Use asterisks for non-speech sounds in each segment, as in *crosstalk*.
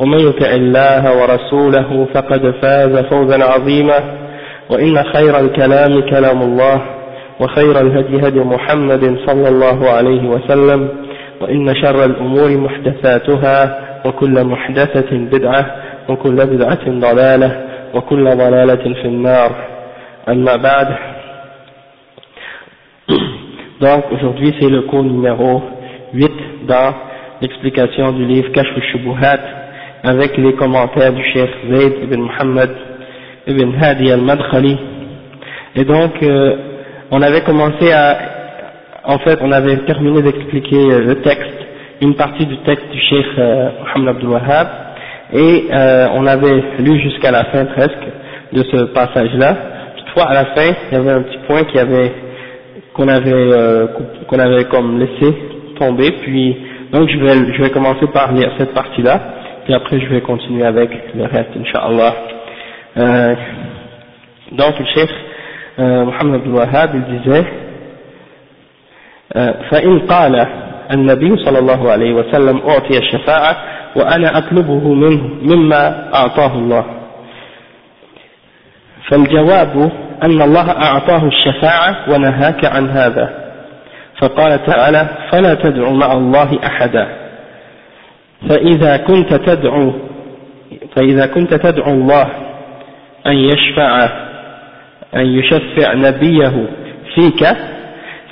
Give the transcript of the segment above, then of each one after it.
ومن يطع الله ورسوله فقد فاز فوزا عظيما وإن خير الكلام كلام الله وخير الهدي هدي محمد صلى الله عليه وسلم وإن شر الأمور محدثاتها وكل محدثة بدعة وكل بدعة ضلالة وكل ضلالة في النار. أما بعد. *coughs* Donc aujourd'hui c'est le cours numéro 8 dans l'explication du livre Kashf al-Shubuhat avec les commentaires du chef Zayd ibn Muhammad ibn Hadi al-Madkhali. Et donc, euh, on avait commencé à, en fait, on avait terminé d'expliquer euh, le texte, une partie du texte du chef euh, Muhammad Abdul Wahhab, et euh, on avait lu jusqu'à la fin presque de ce passage-là. Toutefois, à la fin, il y avait un petit point qui avait qu'on avait euh, qu'on avait comme laissé tomber, puis donc je vais je vais commencer par lire cette partie-là puis après je vais continuer avec le reste, Inch'Allah. Euh, donc le chef euh, Mohammed Abdul Wahhab, il disait فإن قال النبي صلى الله عليه وسلم أعطي الشفاعة وأنا أطلبه منه مما أعطاه الله. فالجواب أن الله أعطاه الشفاعة ونهاك عن هذا. فقال تعالى فلا تدع مع الله أحدا. فإذا كنت تدعو فإذا كنت تدعو الله أن يشفع أن يشفع نبيه فيك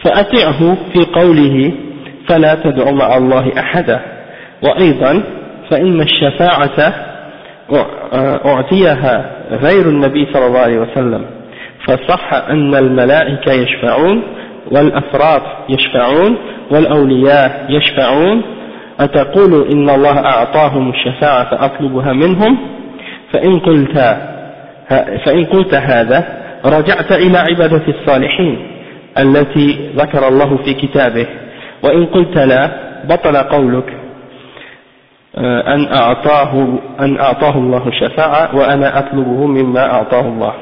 فأطعه في قوله فلا تدع مع الله أحدا. وأيضا فإن الشفاعة أعطيها غير النبي صلى الله عليه وسلم. فصح أن الملائكة يشفعون والأفراد يشفعون والأولياء يشفعون أتقول إن الله أعطاهم الشفاعة فأطلبها منهم؟ فإن قلت فإن قلت هذا رجعت إلى عبادة الصالحين التي ذكر الله في كتابه. وإن قلت لا بطل قولك أن أعطاه أن أعطاه الله الشفاعة وأنا أطلبه مما أعطاه الله.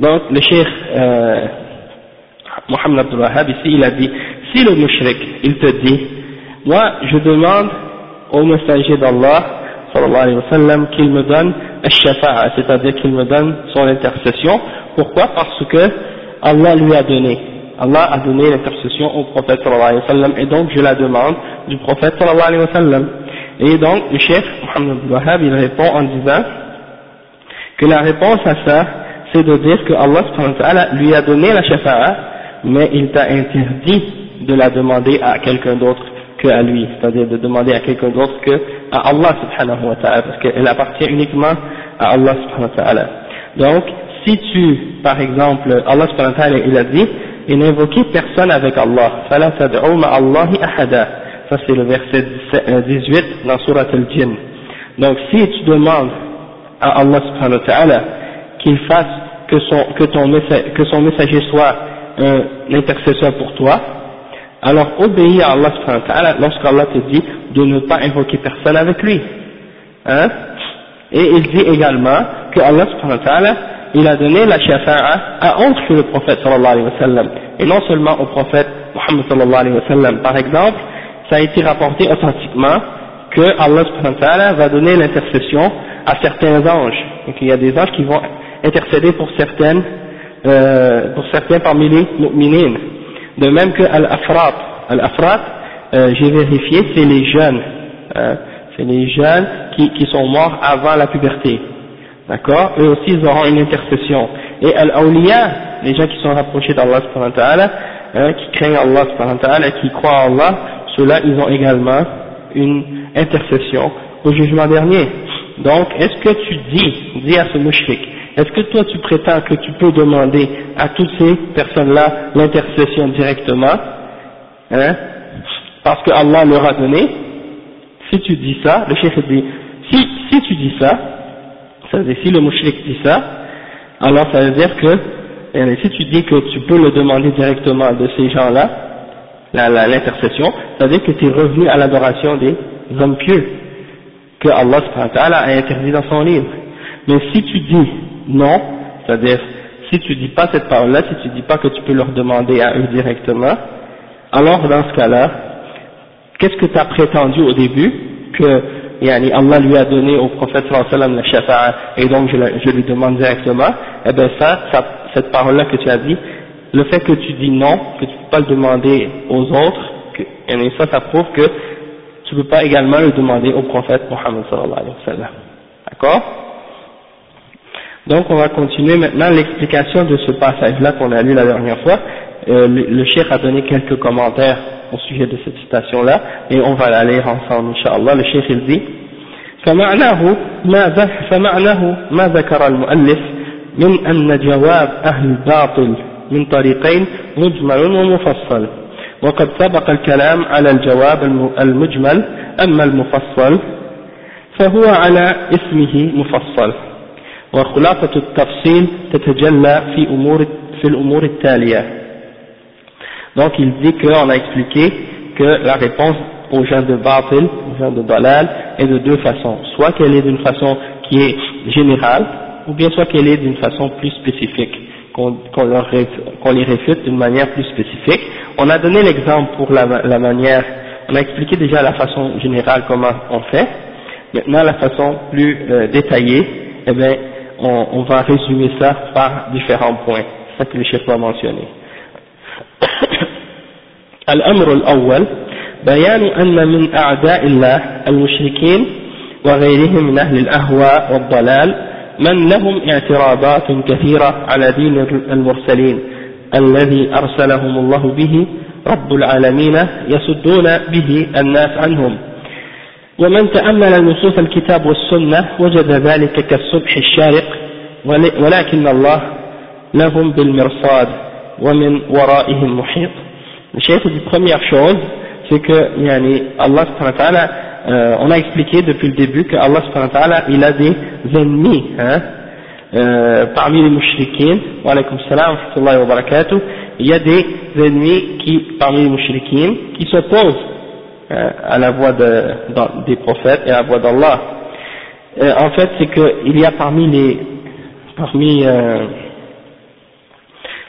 Donc le cheikh euh, Mohamed Abdul Wahhab ici il a dit si le mushrik il te dit moi je demande au messager d'Allah qu'il me donne al-shafa'a, c'est-à-dire qu'il me donne son intercession. Pourquoi? Parce que Allah lui a donné. Allah a donné l'intercession au prophète sallallahu alayhi wa et donc je la demande du prophète sallallahu alayhi wa. Et donc le chef Muhammad Wahhab il répond en disant que la réponse à ça c'est de dire que Allah subhanahu wa lui a donné la shafa'a mais il t'a interdit de la demander à quelqu'un d'autre qu'à lui, c'est-à-dire de demander à quelqu'un d'autre que à Allah subhanahu wa ta'ala, parce qu'elle appartient uniquement à Allah subhanahu wa ta'ala. Donc, si tu, par exemple, Allah subhanahu wa ta'ala, il a dit, et n'invoquez personne avec Allah, فَلَا تَدْعُوا مَا اللَّهِ أَحَدًا Ça c'est le verset 18 dans Surat al-Jinn. Donc, si tu demandes à Allah subhanahu wa ta'ala qu'il fasse que son, que, ton messager, que son messager soit un intercesseur pour toi, alors obéis à Allah subhanahu wa ta'ala lorsqu'Allah te dit de ne pas invoquer personne avec lui. Hein? Et il dit également que Allah subhanahu wa ta'ala, il a donné la shafa'a à autre que le prophète sallallahu alayhi wa sallam. Et non seulement au prophète Muhammad sallallahu alayhi wa sallam. Par exemple, ça a été rapporté authentiquement que Allah subhanahu wa ta'ala va donner l'intercession à certains anges. Donc il y a des anges qui vont intercéder pour certaines, euh, pour certains parmi les mu'minines. De même que Al-Afrat, Al-Afrat, euh, j'ai vérifié, c'est les jeunes, euh, c'est les jeunes qui, qui sont morts avant la puberté, d'accord? Eux aussi ils auront une intercession. Et Al-Awliya, les gens qui sont rapprochés d'Allah hein, qui craignent Allah et qui croient en Allah, ceux-là ils ont également une intercession au jugement dernier. Donc, est-ce que tu dis, dis à ce mouchrik, est-ce que toi tu prétends que tu peux demander à toutes ces personnes-là l'intercession directement, hein, parce que Allah leur a donné Si tu dis ça, le chef dit, si, si tu dis ça, ça veut dire si le mouchrik dit ça, alors ça veut dire que, si tu dis que tu peux le demander directement de ces gens-là, l'intercession, ça veut dire que tu es revenu à l'adoration des hommes pieux que Allah a interdit dans son livre. Mais si tu dis non, c'est-à-dire si tu dis pas cette parole-là, si tu dis pas que tu peux leur demander à eux directement, alors dans ce cas-là, qu'est-ce que tu as prétendu au début que yani, Allah lui a donné au prophète sallallahu la shafa'a et donc je, lui demande directement, eh bien ça, ça cette parole-là que tu as dit, le fait que tu dis non, que tu ne peux pas le demander aux autres, que, et ça, ça prouve que tu ne peux pas également le demander au prophète Mohammed sallallahu alayhi wa sallam. D'accord? Donc on va continuer maintenant l'explication de ce passage-là qu'on a lu la dernière fois. Euh, le, le cheikh a donné quelques commentaires au sujet de cette citation-là, et on va la lire ensemble, Inch'Allah. Le cheikh il dit, فمعناه ما فمعناه ما ذكر المؤلف من أن جواب أهل الباطل من طريقين مجمل ومفصل وقد سبق الكلام على الجواب المجمل أما المفصل فهو على اسمه مفصل وخلاصة التفصيل تتجلى في أمور في الأمور التالية donc il dit qu'on a expliqué que la réponse aux gens de Batil, aux gens de Dalal, est de deux façons. Soit qu'elle est d'une façon qui est générale, ou bien soit qu'elle est d'une façon plus spécifique qu'on qu les réfute d'une manière plus spécifique. On a donné l'exemple pour la, la, manière, on a expliqué déjà la façon générale comment on fait. Maintenant la façon plus euh, détaillée, eh bien, on, on, va résumer ça par différents points. Ça que le chef va mentionner. الأمر الأول بيان أن من أعداء الله المشركين وغيرهم من أهل الأهواء والضلال من لهم اعتراضات كثيرة على دين المرسلين الذي أرسلهم الله به رب العالمين يسدون به الناس عنهم ومن تأمل النصوص الكتاب والسنة وجد ذلك كالصبح الشارق ولكن الله لهم بالمرصاد ومن ورائهم محيط الشيخ dit première chose c'est que Allah subhanahu wa ta'ala euh, on a expliqué depuis le début que Allah subhanahu wa ta'ala il a des ennemis hein, euh, parmi les mouchriquins wa alaykum salam wa wa barakatuh il y a des ennemis qui parmi les mouchriquins qui s'opposent à la voix de, des prophètes et à la voix d'Allah euh, en fait c'est qu'il y a parmi les parmi euh,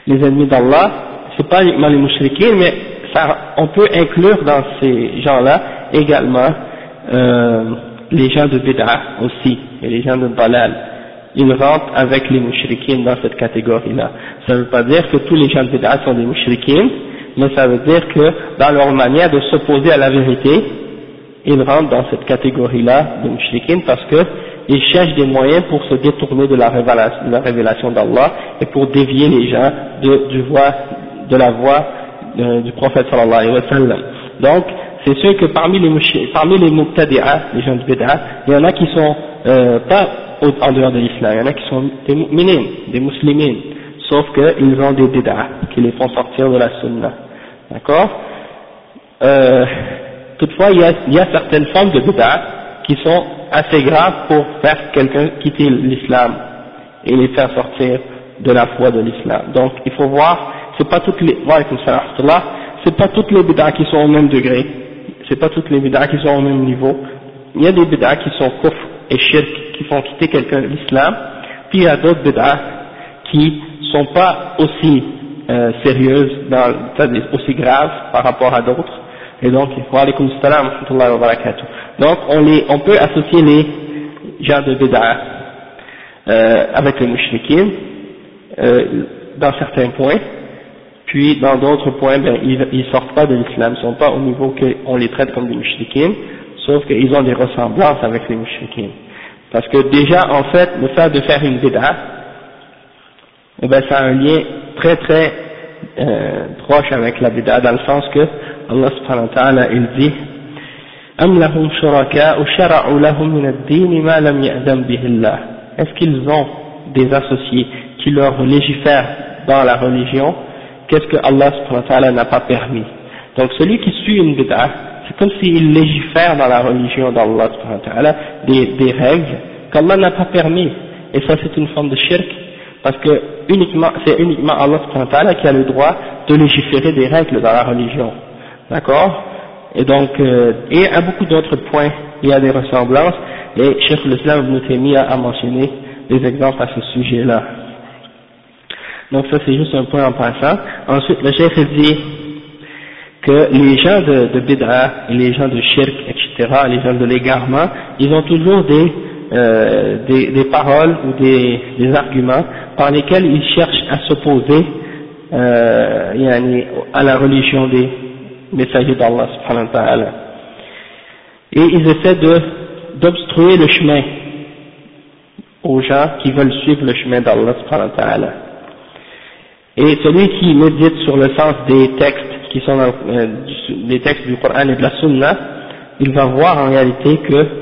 les ennemis d'Allah c'est pas uniquement les mouchriquins mais ça, on peut inclure dans ces gens-là également euh, les gens de Bid'a aussi, et les gens de Balal, ils rentrent avec les mouchriquins dans cette catégorie-là. Ça ne veut pas dire que tous les gens de Bid'a sont des mouchriquins, mais ça veut dire que dans leur manière de s'opposer à la vérité, ils rentrent dans cette catégorie-là de mouchriquins parce que ils cherchent des moyens pour se détourner de la révélation d'Allah et pour dévier les gens de, du de la voie euh, du prophète sallallahu alayhi wa sallam. Donc, c'est sûr que parmi les parmi les les gens de bid'a, il y en a qui sont euh, pas en dehors de l'islam, il y en a qui sont des mu'minin, des musulmans, sauf qu'ils ont des bid'a qui les font sortir de la sunna. D'accord? Euh, Toutefois, il y, a, certaines formes de bid'a qui sont assez graves pour faire quelqu'un quitter l'islam et les faire sortir de la foi de l'islam. Donc, il faut voir, c'est pas toutes les, c'est pas toutes les bid'a qui sont au même degré c'est pas toutes les bid'as qui sont au même niveau. Il y a des bid'as qui sont kufr et shirk, qui font quitter quelqu'un l'islam, puis il y a d'autres bid'as qui sont pas aussi euh, sérieuses, aussi graves par rapport à d'autres. Et donc. Donc, on, les, on peut associer les gens de bid'ah euh, avec les mouchriquins euh, dans certains points, puis dans d'autres points, ben, ils, ils sortent pas de l'islam, ils sont pas au niveau qu'on les traite comme des mouchriquins, sauf qu'ils ont des ressemblances avec les mouchriquins. Parce que déjà, en fait, le fait de faire une bid'a, eh ben, ça a un lien très très euh, proche avec la bid'a dans le sens que Allah subhanahu wa ta'ala il dit أم لهم شركاء شرعوا لهم من الدين ما لم يأذن به الله Est-ce qu'ils ont des associés qui leur légifèrent dans la religion Qu'est-ce que Allah subhanahu wa ta'ala n'a pas permis Donc celui qui suit une bid'a, c'est comme s'il légifère dans la religion d'Allah subhanahu wa ta'ala des, des règles qu'Allah n'a pas permis. Et ça c'est une forme de shirk parce que uniquement, c'est uniquement Allah qui a le droit de légiférer des règles dans la religion. D'accord? Et donc, euh, et à beaucoup d'autres points, il y a des ressemblances, et Cheikh l'Islam Ibn Taymiyyah a mentionné des exemples à ce sujet-là. Donc ça c'est juste un point en passant. Ensuite, le Cheikh dit que les gens de, de les gens de shirk, etc., les gens de l'égarement, ils ont toujours des euh, des, paroles ou des, arguments par lesquels ils cherchent à s'opposer euh, à la religion des messagers d'Allah subhanahu wa. Et ils essaient d'obstruer le chemin aux gens qui veulent suivre le chemin d'Allah subhanahu wa. Et celui qui médite sur le sens des textes qui sont dans, euh, des textes du Coran et de la Sunna, il va voir en réalité que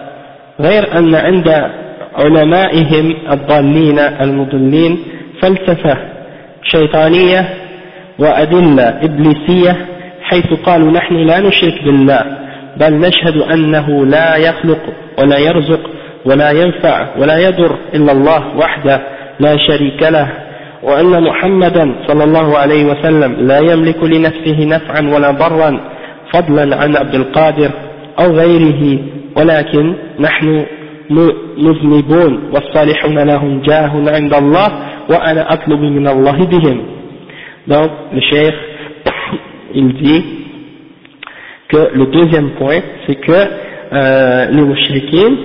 غير أن عند علمائهم الضالين المضلين فلسفة شيطانية وأدلة إبليسية حيث قالوا نحن لا نشرك بالله بل نشهد أنه لا يخلق ولا يرزق ولا ينفع ولا يضر إلا الله وحده لا شريك له وأن محمدا صلى الله عليه وسلم لا يملك لنفسه نفعا ولا ضرا فضلا عن عبد القادر أو غيره ولكن نحن مذنبون والصالحون لهم جاه عند الله وأنا أطلب من الله بهم donc le cheikh il dit que le deuxième point c'est que euh, les mouchriquins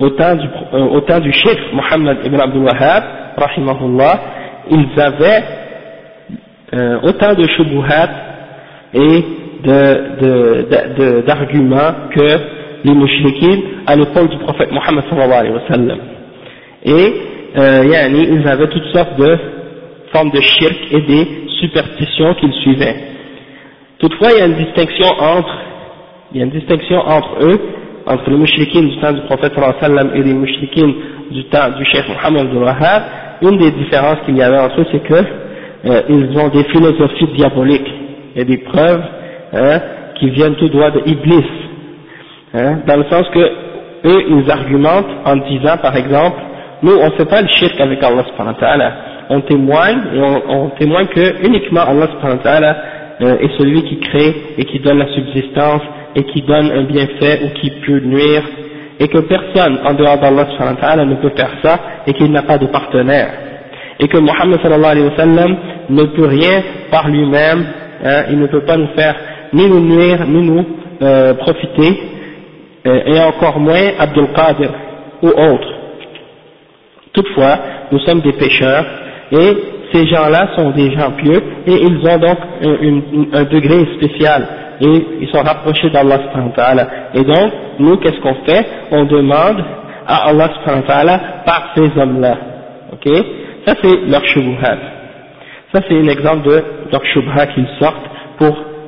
au temps du, euh, au temps du cheikh Mohammed ibn Abdul Wahhab rahimahullah ils avaient euh, autant de shubuhat et d'arguments de, que les mouchriquins à l'époque du prophète Mohammed sallallahu alayhi wa sallam. Et euh, yani, ils avaient toutes sortes de formes de shirk et des superstitions qu'ils suivaient. Toutefois, il y a une distinction entre, il y a une distinction entre eux, entre les mouchriquins du temps du prophète sallallahu alayhi wa sallam et les mouchriquins du temps du cheikh Mohammed al-Wahhab. Une des différences qu'il y avait entre eux, c'est que euh, ils ont des philosophies diaboliques et des preuves hein, qui viennent tout droit de Iblis Hein, dans le sens que eux ils argumentent en disant par exemple nous on ne fait pas le shirk avec Allah subhanahu wa ta'ala. On témoigne et on, témoigne que uniquement Allah subhanahu wa ta'ala euh, est celui qui crée et qui donne la subsistance et qui donne un bienfait ou qui peut nuire et que personne en dehors d'Allah subhanahu wa ta'ala ne peut faire ça et qu'il n'a pas de partenaire. Et que Muhammad sallallahu alayhi wa sallam ne peut rien par lui-même hein, il ne peut pas nous faire ni nous nuire ni nous euh, profiter. Euh, et encore moins Abdul Qadir ou autres. Toutefois, nous sommes des pécheurs et ces gens-là sont des gens pieux et ils ont donc un, degré spécial et ils sont rapprochés d'Allah et donc nous qu'est-ce qu'on fait? On demande à Allah par ces hommes-là. Ok? Ça c'est leur shubhat. Ça c'est un exemple de leur shubha qu'ils sortent pour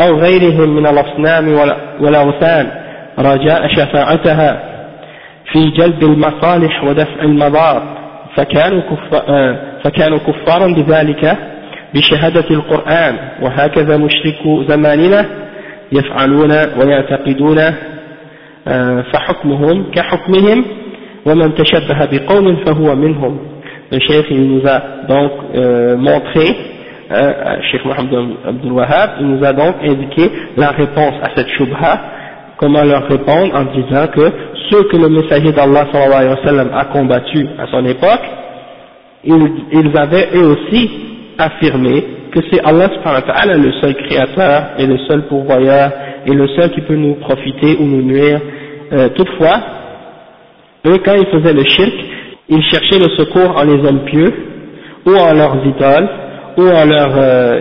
أو غيرهم من الأصنام والأوثان رجاء شفاعتها في جلب المصالح ودفع المضار. فكانوا, كفار فكانوا كفارا بذلك بشهادة القرآن. وهكذا مشركو زماننا يفعلون ويعتقدون آه، فحكمهم كحكمهم ومن تشبه بقوم فهو منهم. le cheikh il nous a donc euh, montré Cheikh Mohamed Abdul Wahab il nous a donc indiqué la réponse à cette shubha comment leur répondre en disant que ceux que le messager d'Allah a combattu à son époque ils, ils avaient eux aussi affirmé que c'est Allah le seul créateur et le seul pourvoyeur et le seul qui peut nous profiter ou nous nuire. Euh, toutefois, eux quand ils faisaient le shirk, ils cherchaient le secours en les hommes pieux ou en leurs idoles ou leurs, euh,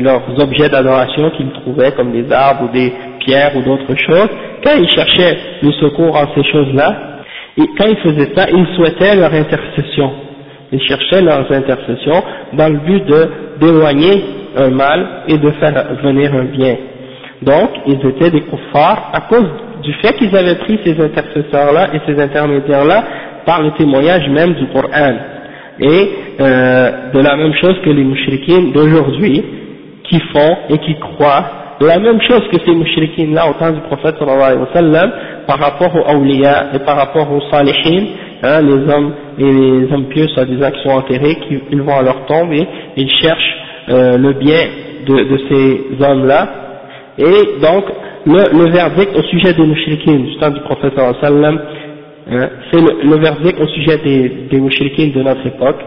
leurs objets d'adoration qu'ils trouvaient comme des arbres ou des pierres ou d'autres choses. Quand ils cherchaient le secours en ces choses-là, et quand ils faisaient ça, ils souhaitaient leur intercession ils cherchaient leurs intercessions dans le but d'éloigner un mal et de faire venir un bien. Donc, ils étaient des kuffars à cause du fait qu'ils avaient pris ces intercesseurs-là et ces intermédiaires-là par le témoignage même du Coran. Et euh, de la même chose que les mouchriquines d'aujourd'hui, qui font et qui croient la même chose que ces mouchriquines là au temps du prophète sallallahu alayhi wa sallam par rapport aux awliya et par rapport aux salihin hein, les hommes et les hommes pieux, soi-disant, qui sont enterrés, qui, ils vont à leur tombe et ils cherchent euh, le bien de, de ces hommes-là. Et donc, le, le, verdict au sujet des mouchriquins du temps du prophète sallam, hein, c'est le, le, verdict au sujet des, des de notre époque,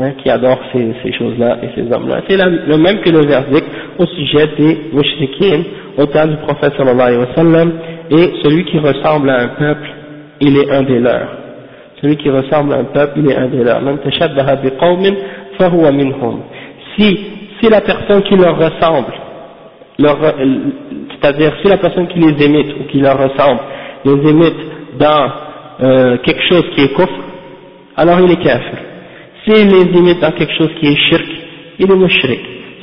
hein, qui adorent ces, ces choses-là et ces hommes-là. C'est le même que le verdict au sujet des mouchriquins au temps du prophète sallallahu alayhi wa sallam, et celui qui ressemble à un peuple, il est un des leurs celui qui ressemble à un peuple, il est un des leurs. Si, si la personne qui leur ressemble, leur, c'est-à-dire si la personne qui les émite ou qui leur ressemble, les émite dans euh, quelque chose qui est kufr, alors il est kafir. S'il les imite dans quelque chose qui est shirk, il est mushrik.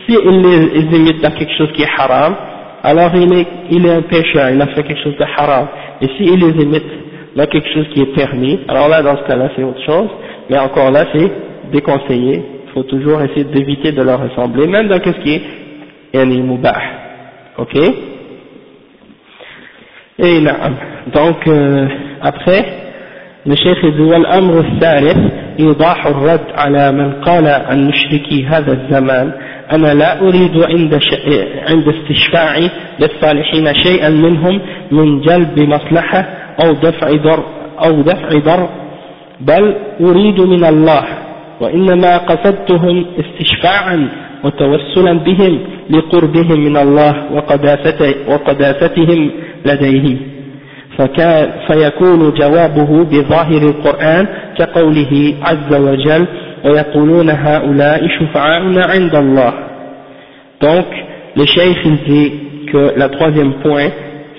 S'il les imite dans quelque chose qui est haram, alors il est, il est un pécheur, il a fait quelque chose de haram. Et s'il les imite là quelque chose qui est permis, alors là dans ce cas-là c'est autre chose, mais encore là c'est déconseillé, il faut toujours essayer d'éviter de leur ressembler, même dans ce qui est yani mubah, ok? Et là, donc euh, après, chef dit والأمر الثالث إيضاح الرد على من قال عن مشركي هذا الزمان. أنا لا أريد عند, عند استشفاعي للصالحين شيئا منهم من جلب مصلحة أو دفع ضر أو دفع ضر بل أريد من الله وإنما قصدتهم استشفاعا وتوسلا بهم لقربهم من الله وقداستهم لديه. فيكون جوابه بظاهر القرآن كقوله عز وجل ويقولون هؤلاء شفعاؤنا عند الله donc le cheikh dit que la troisième point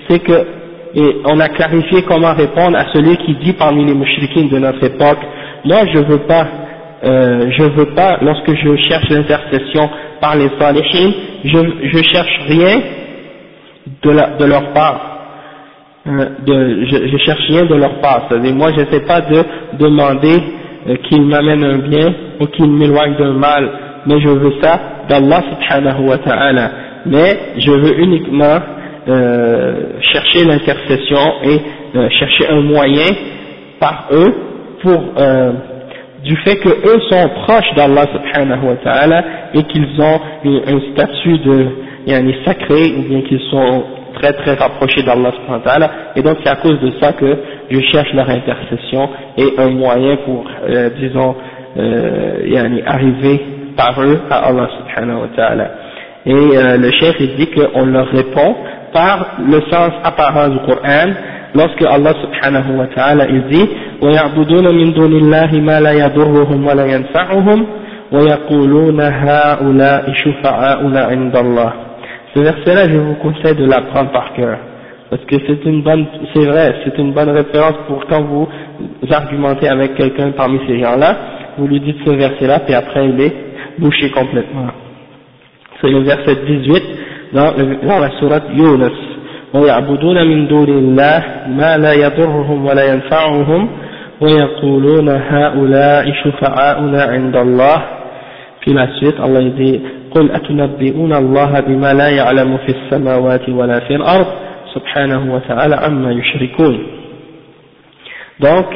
c'est que et on a clarifié comment répondre à celui qui dit parmi les mouchriquines de notre époque, moi je veux pas, euh, je veux pas, lorsque je cherche l'intercession par les salihin, je, je cherche rien de, la, de leur part. euh, je, je, cherche rien de leur part. C'est-à-dire, moi, je ne sais pas de demander euh, qu'ils m'amènent un bien ou qu'ils m'éloignent d'un mal, mais je veux ça d'Allah subhanahu wa ta'ala. Mais je veux uniquement euh, chercher l'intercession et chercher un moyen par eux pour du fait que eux sont proches d'Allah subhanahu wa ta'ala et qu'ils ont un statut de yani, sacré ou bien qu'ils sont très très rapprochés d'Allah subhanahu wa ta'ala et donc c'est à cause de ça que je cherche leur intercession et un moyen pour disons yani, arriver par eux à Allah subhanahu wa ta'ala et le chef il dit qu'on leur répond par le sens apparent du Coran lorsque Allah subhanahu wa ta'ala il dit وَيَعْبُدُونَ مِن دُونِ اللَّهِ مَا لَا يَضُرُّهُمْ وَلَا يَنْفَعُهُمْ وَيَقُولُونَ هَؤُلَاءِ شُفَعَاؤُنَا عِندَ اللَّهِ Ce verset-là, je vous conseille de l'apprendre par cœur. Parce que c'est une bonne, c'est vrai, c'est une bonne référence pour quand vous argumentez avec quelqu'un parmi ces gens-là, vous lui dites ce verset-là, puis après il est bouché complètement. C'est le verset 18 dans, dans la sourate Yunus ويعبدون من دون الله ما لا يضرهم ولا ينفعهم ويقولون هؤلاء شفعاؤنا عند الله في la suite Allah dit قل أتنبئون الله بما لا يعلم في السماوات ولا في الأرض سبحانه وتعالى عما يشركون donc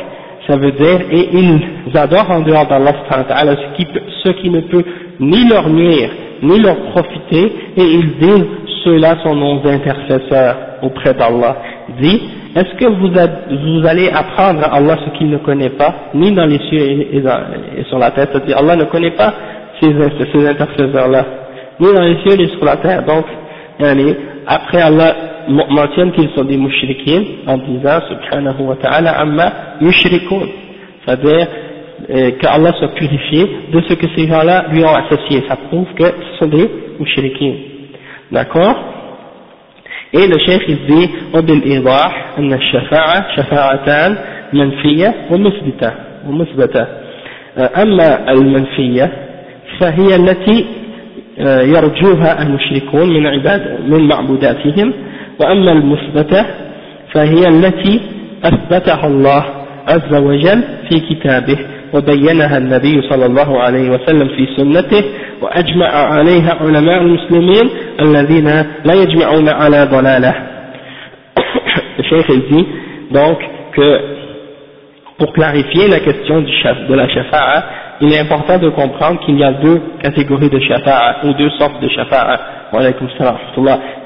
ça veut dire et ils adorent en dehors d'Allah ce qui, ce qui ne peut ni leur nuire ni leur profiter et ils disent ceux-là sont nos intercesseurs auprès d'Allah dit est-ce que vous, vous, allez apprendre à Allah ce qu'il ne connaît pas ni dans les cieux et, et, sur la terre c'est-à-dire Allah ne connaît pas ces, ces intercesseurs-là ni dans les cieux ni sur la terre donc après Allah mentionne qu'ils sont des mouchriquins en disant subhanahu wa ta'ala amma yushrikun c'est-à-dire euh, qu'Allah soit purifié de ce que ces gens-là lui ont associé ça prouve que ce sont des mouchriquins d'accord et le chef il dit وبالإيضاح أن الشفاعة شفاعتان منفية ومثبتة ومثبتة أما المنفية فهي التي يرجوها المشركون من عباد من معبوداتهم. وأما المثبتة فهي التي أثبتها الله عز وجل في كتابه وبينها النبي صلى الله عليه وسلم في سنته وأجمع عليها علماء المسلمين الذين لا يجمعون على ضلالة. *coughs* الشيخ dit donc que pour clarifier la question de la shafa'a il est important de comprendre qu'il y a deux catégories de shafa'a, ou deux sortes de shafa'a.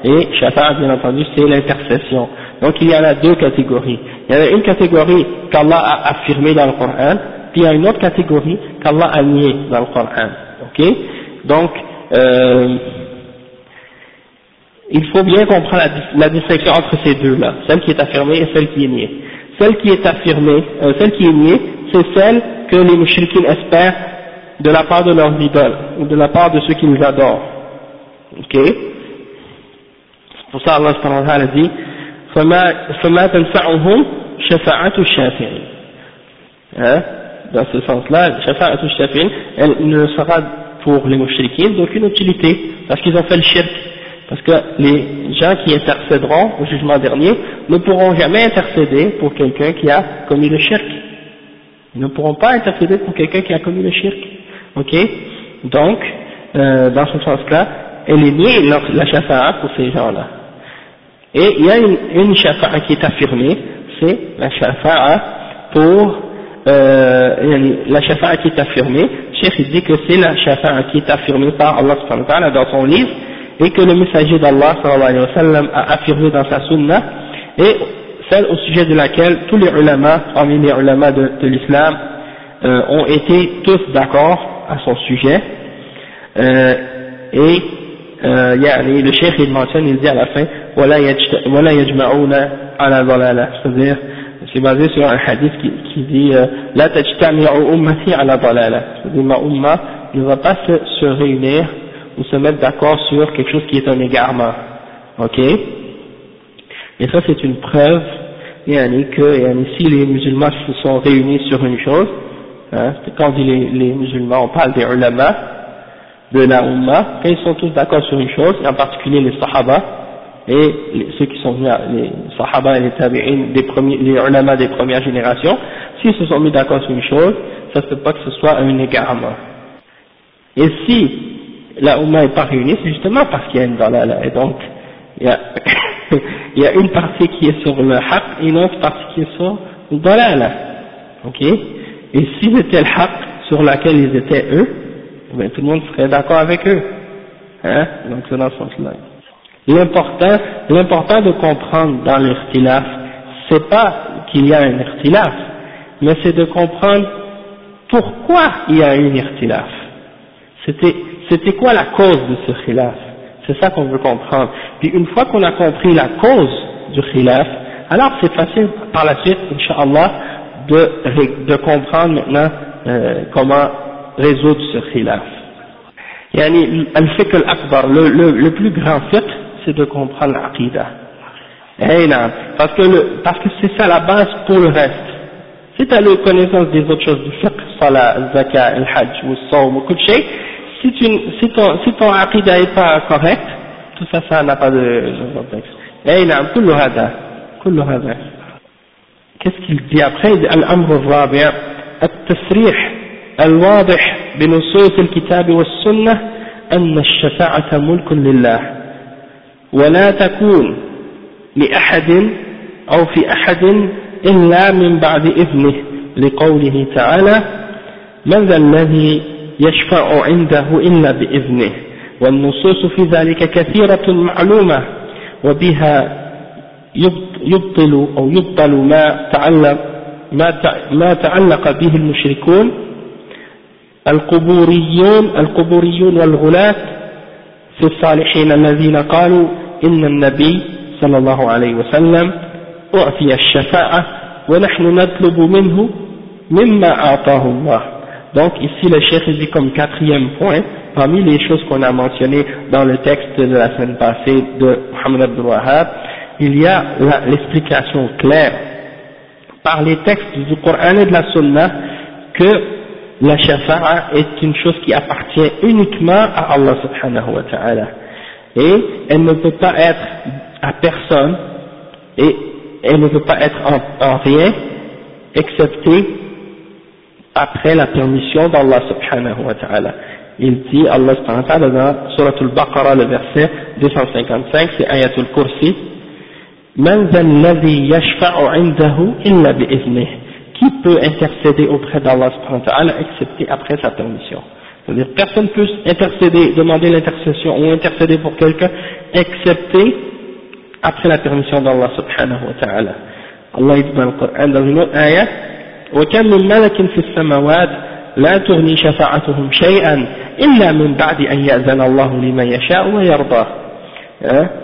Et shafa'a, bien entendu, c'est l'intercession. Donc il y en a deux catégories. Il y en a une catégorie qu'Allah a affirmée dans le Coran, puis il y a une autre catégorie qu'Allah a niée dans le Coran. Ok? Donc, euh, il faut bien comprendre la, la distinction entre ces deux-là, celle qui est affirmée et celle qui est niée. Celle qui est affirmée, euh, celle qui est niée, c'est celle que les mouchriquins espèrent de la part de leurs idoles, ou de la part de ceux qui les adorent. Ok Pour ça Allah a dit فما تنفعهم شفاعة الشافعين hein? dans ce sens-là, شفاعة الشافعين elle ne sera pour les mouchriquins d'aucune utilité parce qu'ils ont fait le shirk parce que les gens qui intercéderont au jugement dernier ne pourront jamais intercéder pour quelqu'un qui a commis le shirk ils ne pourront pas intercéder pour quelqu'un qui a commis le shirk. Ok? Donc, euh, dans ce sens-là, elle est niée la shafa'a pour ces gens-là. Et il y a une, une qui est affirmée, c'est la shafa'a pour euh, la shafa'a qui est affirmée. Cheikh dit que c'est la shafa'a qui est affirmée par Allah subhanahu wa dans son livre et que le messager d'Allah a affirmé dans sa sunnah et celle au sujet de laquelle tous les ulama, parmi les ulama de, de l'islam, euh, ont été tous d'accord à son sujet. Euh, et euh, يعني, le cheikh il mentionne, il dit à la fin, ولا يجمعون على ضلالة, c'est-à-dire c'est basé sur un hadith qui, qui dit لا تجتمع أمتي على ضلالة, c'est-à-dire ma umma ne va pas se, se réunir ou se mettre d'accord sur quelque chose qui est un égarement. Ok Et ça c'est une preuve yani, que yani, si les musulmans se sont réunis sur une chose, hein, quand on dit les, les, musulmans, on parle des ulama, de la umma, quand ils sont tous d'accord sur une chose, et en particulier les sahaba, et ceux qui sont venus, les sahaba et les tabi'in, des premiers, les ulama des premières générations, s'ils se sont mis d'accord sur une chose, ça ne peut pas que ce soit un égarement. Et si la umma n'est pas réunie, c'est justement parce qu'il y a une dalala, et donc, il y a *laughs* il y a une partie qui est sur le haq et une autre partie qui est sur le dalala. Ok? Et si c'était le haq sur laquelle ils étaient eux, ben, tout le monde serait d'accord avec eux. Hein? Donc c'est dans ce sens-là. L'important, l'important de comprendre dans l'irtilaf, c'est pas qu'il y a un irtilaf, mais c'est de comprendre pourquoi il y a un irtilaf. C'était, c'était quoi la cause de ce khilaf? C'est ça qu'on veut comprendre. Puis une fois qu'on a compris la cause du khilaf, alors c'est facile par la suite, Inch'Allah, de, de comprendre maintenant euh, comment résoudre ce khilaf. Yani, le, le, le, plus grand fiqh, c'est de comprendre l'aqidah. Eh, parce que, le, parce que c'est ça la base pour le reste. Si tu as la connaissance des autres choses du fiqh, salat, zakat, al-hajj, ou sawm, ou si, tu, si ton, si ton aqidah n'est pas correct, tout ça, ça n'a pas de contexte. Eh, il a كل هذا كل هذا qu'est-ce qu'il dit après? Il dit الأمر الرابع التصريح الواضح بنصوص الكتاب والسنة أن الشفاعة ملك لله ولا تكون لأحد أو في أحد إلا من بعد إذنه لقوله تعالى من ذا الذي يشفع عنده إلا بإذنه. والنصوص في ذلك كثيرة معلومة وبها يبطل أو يبطل ما تعلق ما تعلق به المشركون القبوريون القبوريون والغلاة في الصالحين الذين قالوا إن النبي صلى الله عليه وسلم أعطي الشفاعة ونحن نطلب منه مما أعطاه الله. Donc ici le chef dit comme quatrième point, parmi les choses qu'on a mentionnées dans le texte de la semaine passée de Muhammad Abdul il y a l'explication claire par les textes du Coran et de la Sunna que la shafa'a est une chose qui appartient uniquement à Allah subhanahu wa ta'ala. Et elle ne peut pas être à personne et elle ne peut pas être en, rien excepté après la permission d'Allah subhanahu wa ta'ala. Il dit, Allah subhanahu wa ta'ala dans Surah Al-Baqarah, le verset 255, c'est Ayatul Kursi, qui peut intercéder auprès d'Allah excepté après sa permission? C'est-à-dire personne ne peut intercéder, demander l'intercession ou intercéder pour quelqu'un excepté après la permission d'Allah subhanahu wa ta'ala. Allah dit dans le dans une autre ayah وكم من ملك في السماوات لا تغني شفاعتهم شيئا إلا من بعد أن يأذن الله لمن يشاء ويرضى.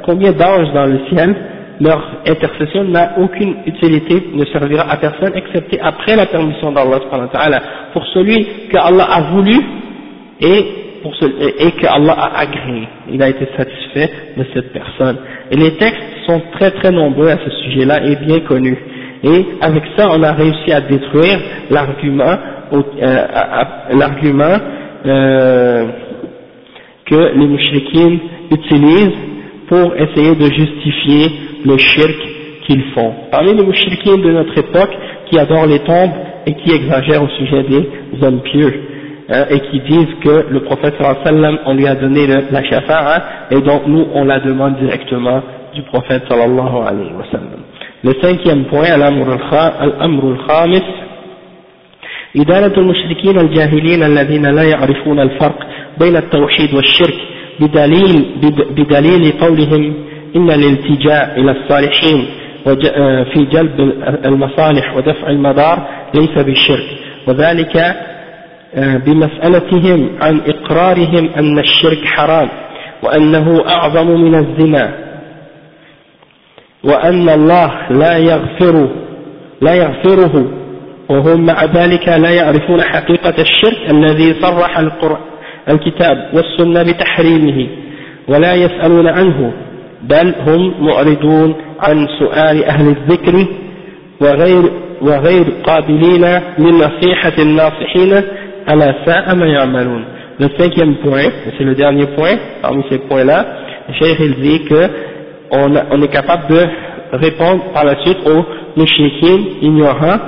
Combien d'anges dans le ciel leur intercession n'a aucune utilité, ne servira à personne excepté après la permission d'Allah pour celui que Allah a voulu et, pour et que Allah a agréé. Il a été satisfait de cette personne. Et les textes sont très très nombreux à ce sujet-là et bien connus. Et avec ça, on a réussi à détruire l'argument euh, l'argument euh, que les mouchriquines utilisent pour essayer de justifier le shirk qu'ils font. Parmi les mouchriquins de notre époque qui adorent les tombes et qui exagèrent au sujet des hommes pieux, hein, et qui disent que le prophète sallam, on lui a donné la shafa'a, et donc nous on la demande directement du prophète sallallahu alayhi wa sallam. Le cinquième point, الأمر الخامس. إدارة المشركين الجاهلين الذين لا يعرفون الفرق بين التوحيد والشرك بدليل, بدليل قولهم إن الالتجاء إلى الصالحين آه، في جلب المصالح ودفع المضار ليس بالشرك وذلك آه، بمسألتهم عن إقرارهم أن الشرك حرام وأنه أعظم من الزنا. وأن الله لا يغفر لا يغفره. وهم مع ذلك لا يعرفون حقيقة الشرك الذي صرح الكتاب والسنة بتحريمه ولا يسألون عنه بل هم معرضون عن سؤال أهل الذكر وغير, وغير قابلين لنصيحة الناصحين. على ساء ما يعملون. Le cinquième point, c'est le dernier point, parmi ces points-là, le Cheikh il dit que on, est capable de répondre par la suite aux mouchriquins ignorants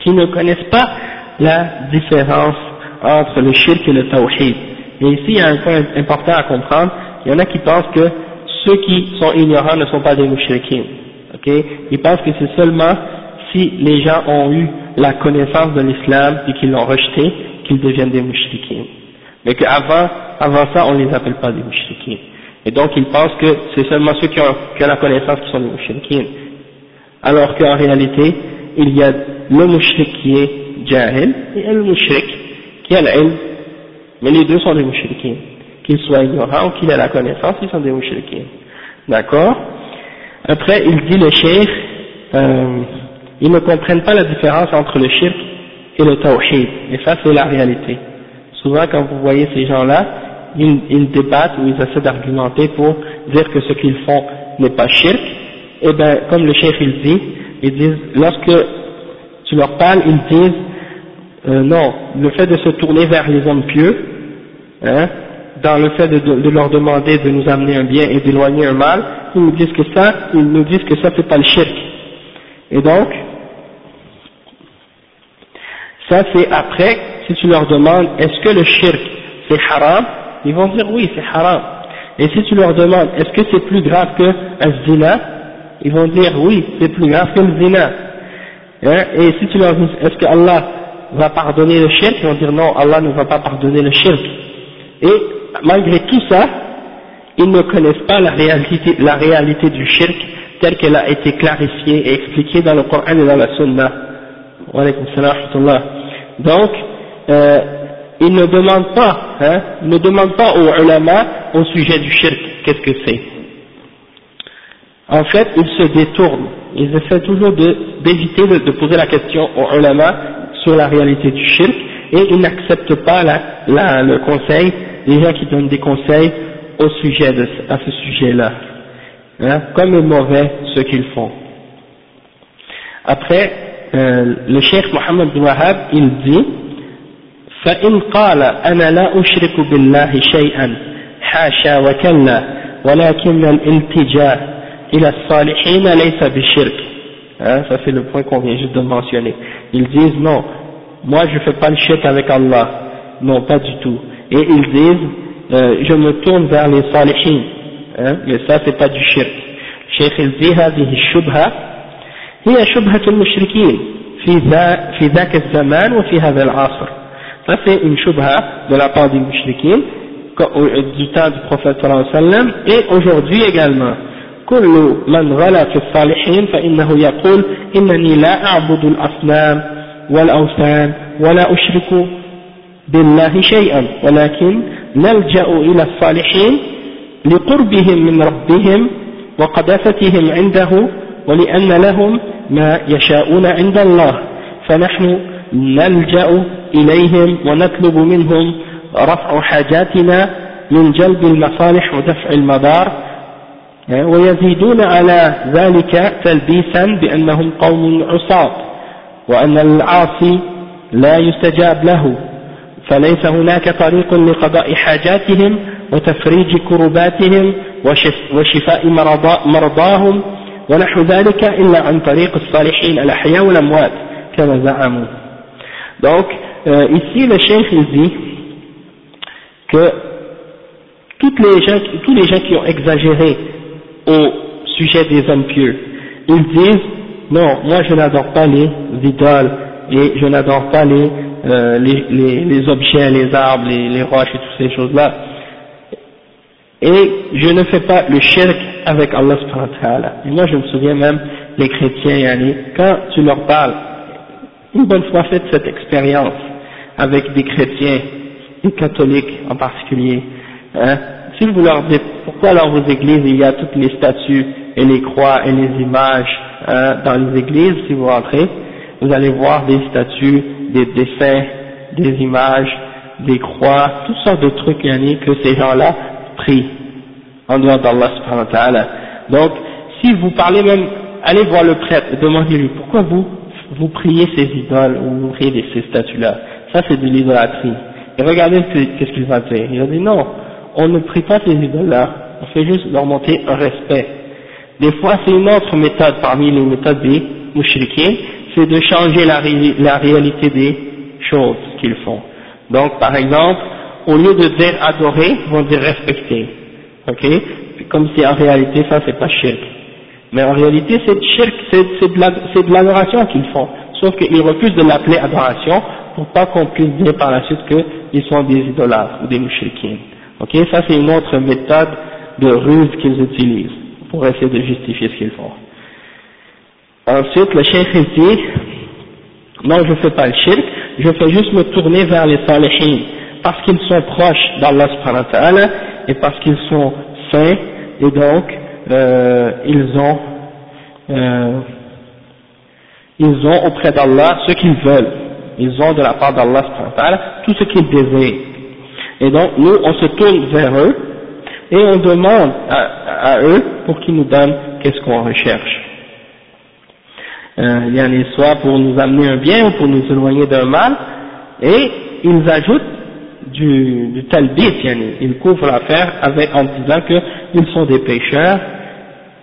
qui ne connaissent pas la différence entre le shirk et le tawhid. Et ici, il y a un point important à comprendre. Il y en a qui pensent que ceux qui sont ignorants ne sont pas des mouchriquins. Okay? Ils pensent que c'est seulement si les gens ont eu la connaissance de l'islam et qu'ils l'ont rejeté qu'ils deviennent des mouchriquins. Mais qu'avant avant ça, on ne les appelle pas des mouchriquins. Et donc ils pensent que c'est seulement ceux qui ont, qui ont, la connaissance qui sont des mouchriquins. Alors qu'en réalité, il y a le mouchrik qui est jahil et le mouchrik qui a l'ilm. Mais les deux sont des mouchriquins qu'ils soient ignorants ou qu'ils aient la connaissance, ils sont des mouchriquins. D'accord? Après, il dit le shirk, euh, ils ne comprennent pas la différence entre le shirk et le tawhid. Et ça, c'est la réalité. Souvent, quand vous voyez ces gens-là, ils, ils, débattent ou ils essaient d'argumenter pour dire que ce qu'ils font n'est pas shirk. Et bien, comme le chef il dit, ils disent, lorsque tu leur parles, ils disent, euh, non, le fait de se tourner vers les hommes pieux, hein, dans le fait de, leur demander de nous amener un bien et d'éloigner un mal, ils nous disent que ça, ils nous disent que ça c'est pas le shirk. Et donc, ça c'est après, si tu leur demandes est-ce que le shirk c'est haram, Ils vont dire oui, c'est haram. Et si tu leur demandes, est-ce que c'est plus grave que un zina Ils vont dire oui, c'est plus grave que le zina. Hein? Et si tu leur dis, est-ce que Allah va pardonner le shirk? Ils vont dire non, Allah ne va pas pardonner le shirk. Et malgré tout ça, ils ne connaissent pas la réalité, la réalité du shirk telle qu'elle a été clarifiée et expliquée dans le Coran et dans la Sunna. Donc, euh, ils ne demandent pas, hein, ne demandent pas aux ulama au sujet du shirk, qu'est-ce que c'est? En fait, ils se détournent, ils essaient toujours d'éviter de, poser la question aux ulama sur la réalité du shirk, et ils n'acceptent pas la, le conseil, les gens qui donnent des conseils au sujet de, à ce sujet-là, hein, comme est mauvais ce qu'ils font. Après, euh, le cheikh Mohammed bin Wahab, il dit, فإن قال أنا لا أشرك بالله شيئا حاشا وكلا ولكن الالتجاء إلى الصالحين ليس بالشرك hein, ça c'est le point qu'on vient juste de mentionner ils disent non moi je fais pas le shirk avec Allah non pas du tout et ils disent euh, je me tourne vers les salihin mais ça c'est pas du shirk il dit هذه الشبهة هي شبهة المشركين في, ذا في ذاك الزمان وفي هذا العصر Ça c'est une shubha de la part des mushrikin du temps du prophète sallallahu alayhi wa sallam et aujourd'hui également. كل من غلا في الصالحين فإنه يقول إنني لا أعبد الأصنام والأوثان ولا أشرك بالله شيئا ولكن نلجأ إلى الصالحين لقربهم من ربهم وقداستهم عنده ولأن لهم ما يشاءون عند الله فنحن نلجأ إليهم ونطلب منهم رفع حاجاتنا من جلب المصالح ودفع المضار. ويزيدون على ذلك تلبيسا بأنهم قوم عصاة وأن العاصي لا يستجاب له. فليس هناك طريق لقضاء حاجاتهم وتفريج كرباتهم وشفاء مرضاهم. ونحو ذلك إلا عن طريق الصالحين الأحياء والأموات كما زعموا. Donc, euh, ici, le chef il dit que toutes les gens, tous les gens qui ont exagéré au sujet des hommes pieux, ils disent non, moi je n'adore pas les idoles et je n'adore pas les, euh, les, objets, les arbres, les, roches et toutes ces choses-là. Et je ne fais pas le shirk avec Allah subhanahu wa ta'ala. Moi je me souviens même, les chrétiens, quand tu leur parles une bonne fois fait cette expérience avec des chrétiens, des catholiques en particulier, hein, si vous leur dites pourquoi dans vos églises il y a toutes les statues et les croix et les images hein, dans les églises, si vous rentrez, vous allez voir des statues, des dessins, des images, des croix, toutes sortes de trucs yani, que ces gens-là prient en dehors d'Allah subhanahu wa ta'ala. Donc, si vous parlez même, allez voir le prêtre et demandez-lui pourquoi vous vous priez ces idoles ou vous priez ces statues-là. Ça c'est de l'idolâtrie. Et regardez qu'est-ce qu'il va dire. Il va dire non, on ne prie pas ces idoles-là, on fait juste leur monter un respect. Des fois c'est une autre méthode parmi les méthodes des mouchriquins, c'est de changer la, réalité des choses qu'ils font. Donc par exemple, au lieu de dire adorer, ils vont dire respecter. Ok? Comme si en réalité ça c'est pas shirk. Mais en réalité, c'est de l'adoration qu'ils font. Sauf qu'ils refusent de l'appeler adoration pour pas qu'on puisse dire par la suite qu'ils sont des idolâtres ou des mouchriquins. Ok, ça c'est une autre méthode de ruse qu'ils utilisent pour essayer de justifier ce qu'ils font. Ensuite, le cheikh dit, non je ne fais pas le shirk, je fais juste me tourner vers les salihin, parce qu'ils sont proches d'Allah subhanahu wa et parce qu'ils sont saints, et donc, euh, ils ont euh, ils ont auprès d'Allah ce qu'ils veulent. Ils ont de la part d'Allah tout ce qu'ils désirent. Et donc nous, on se tourne vers eux et on demande à, eux pour qu'ils nous donnent qu'est-ce qu'on recherche. Euh, il y en a soit pour nous amener un bien ou pour nous éloigner d'un mal, et ils ajoutent du, du talbit, ils couvrent l'affaire en disant qu'ils sont des pécheurs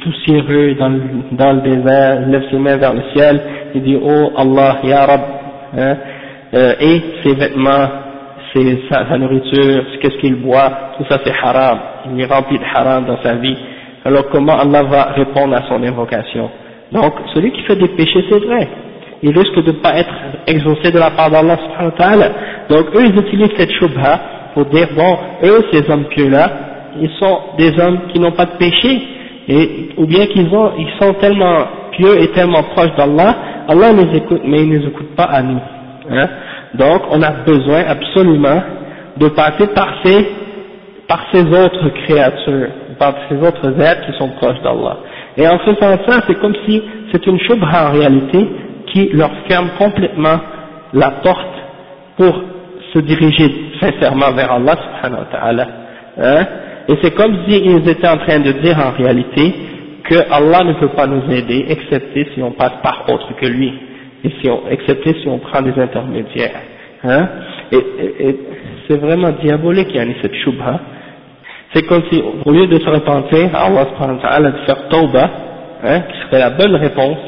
tout sérieux dans, dans le désert il lève ses mains vers le ciel il dit oh Allah ya Rab hein, euh, et ses vêtements c'est sa, sa nourriture qu'est-ce qu'il boit tout ça c'est haram. Il est rempli de haram dans sa vie. Alors comment Allah va répondre à son invocation? Donc celui qui fait des péchés c'est vrai. Il risque de ne pas être exaucé de la part d'Allah subhanahu. Donc eux ils utilisent cette shubha pour dire bon, eux ces hommes pieux-là, ils sont des hommes qui n'ont pas de péché, et, ou bien qu'ils ils sont tellement pieux et tellement proches d'Allah, Allah les écoute, mais il ne les écoute pas à nous. Hein? Donc on a besoin absolument de passer par ces, par ces autres créatures, par ces autres êtres qui sont proches d'Allah. Et en faisant ça, c'est comme si c'est une shubha en réalité, qui leur ferme complètement la porte pour se diriger sincèrement vers Allah subhanahu. Hein? Et c'est comme s'ils étaient en train de dire en réalité que Allah ne peut pas nous aider excepté si on passe par autre que lui, et si on, excepté si on prend des intermédiaires. Hein? Et, et, c'est vraiment diabolique, Yanni, cette shubha. C'est comme si, au lieu de se repentir Allah de faire tawbah, hein, qui serait la bonne réponse,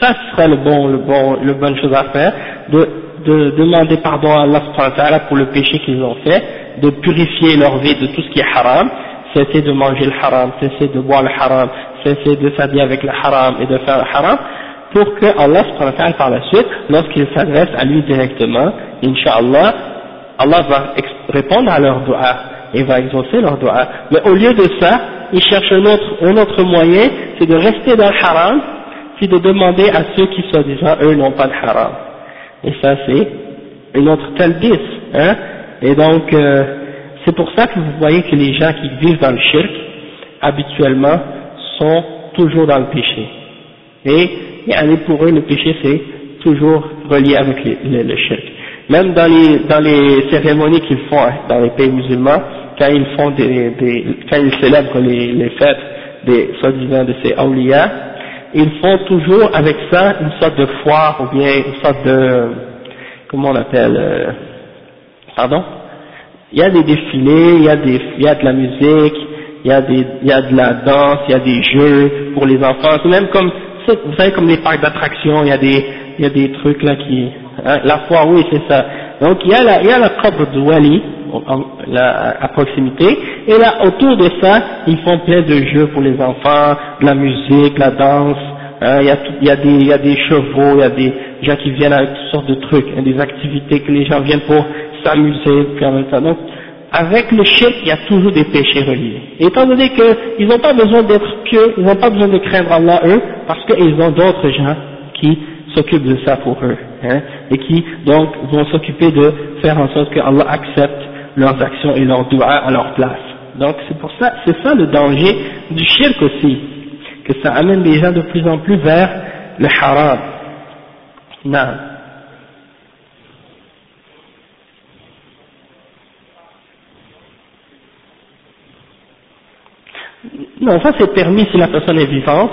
ça serait le bon, le bon, le bonne chose à faire, de, de demander pardon à Allah pour le péché qu'ils ont fait, de purifier leur vie de tout ce qui est haram, cesser de manger le haram, cesser de boire le haram, cesser de s'habiller avec le haram et de faire le haram, pour que Allah par la suite, lorsqu'ils s'adressent à lui directement, Inch'Allah, Allah va répondre à leur dua et va exaucer leur dua. Mais au lieu de ça, ils cherchent un autre, un autre moyen, c'est de rester dans le haram, puis de demander à ceux qui soi-disant eux n'ont pas de haram. Et ça c'est une autre talbis, hein? Et donc euh, c'est pour ça que vous voyez que les gens qui vivent dans le shirk, habituellement, sont toujours dans le péché. Et, et pour eux le péché c'est toujours relié avec les, le, shirk. Même dans les, dans les cérémonies qu'ils font hein, dans les pays musulmans, quand ils font des, des quand ils célèbrent les, les fêtes des soi-disant de ces awliya, ils font toujours avec ça une sorte de foire ou bien une sorte de, comment on appelle, euh, pardon? Il y a des défilés, il y a, il y a de la musique, il y, a des, il y a de la danse, il y a des jeux pour les enfants, c'est même comme, vous savez comme les parcs d'attractions, il y a des, il y a des trucs là qui, hein, la foire, oui c'est ça. Donc il y a la, il y a la de Wali, à proximité, et là autour de ça, ils font plein de jeux pour les enfants, de la musique, la danse, hein, il, y a il, y a des, il y a des chevaux, il y a des gens qui viennent avec toutes sortes de trucs, hein, des activités que les gens viennent pour s'amuser, puis en même temps. Donc, avec le shirk, il y a toujours des péchés reliés. Étant donné qu'ils n'ont pas besoin d'être pieux, ils n'ont pas besoin de craindre Allah eux, parce qu'ils ont d'autres gens qui s'occupent de ça pour eux, hein, et qui donc vont s'occuper de faire en sorte que Allah accepte leurs actions et leurs doigts à leur place. Donc c'est pour ça, c'est ça le danger du shirk aussi, que ça amène les gens de plus en plus vers le haram. Non. Non, ça c'est permis si la personne est vivante.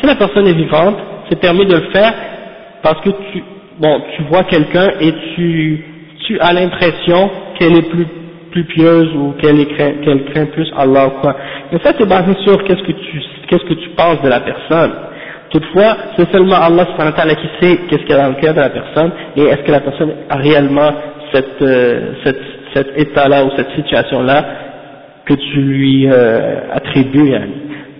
Si la personne est vivante, c'est permis de le faire parce que tu, bon, tu vois quelqu'un et tu tu as l'impression qu'elle est plus, plus pieuse ou qu'elle qu'elle craint plus Allah ou quoi. Mais ça c'est basé sur qu'est-ce que tu, qu'est-ce que tu penses de la personne. Toutefois, c'est seulement Allah qui sait qu'est-ce qu'il y a dans le cœur de la personne et est-ce que la personne a réellement cette, euh, cette, cet état-là ou cette situation-là que tu lui euh, attribues.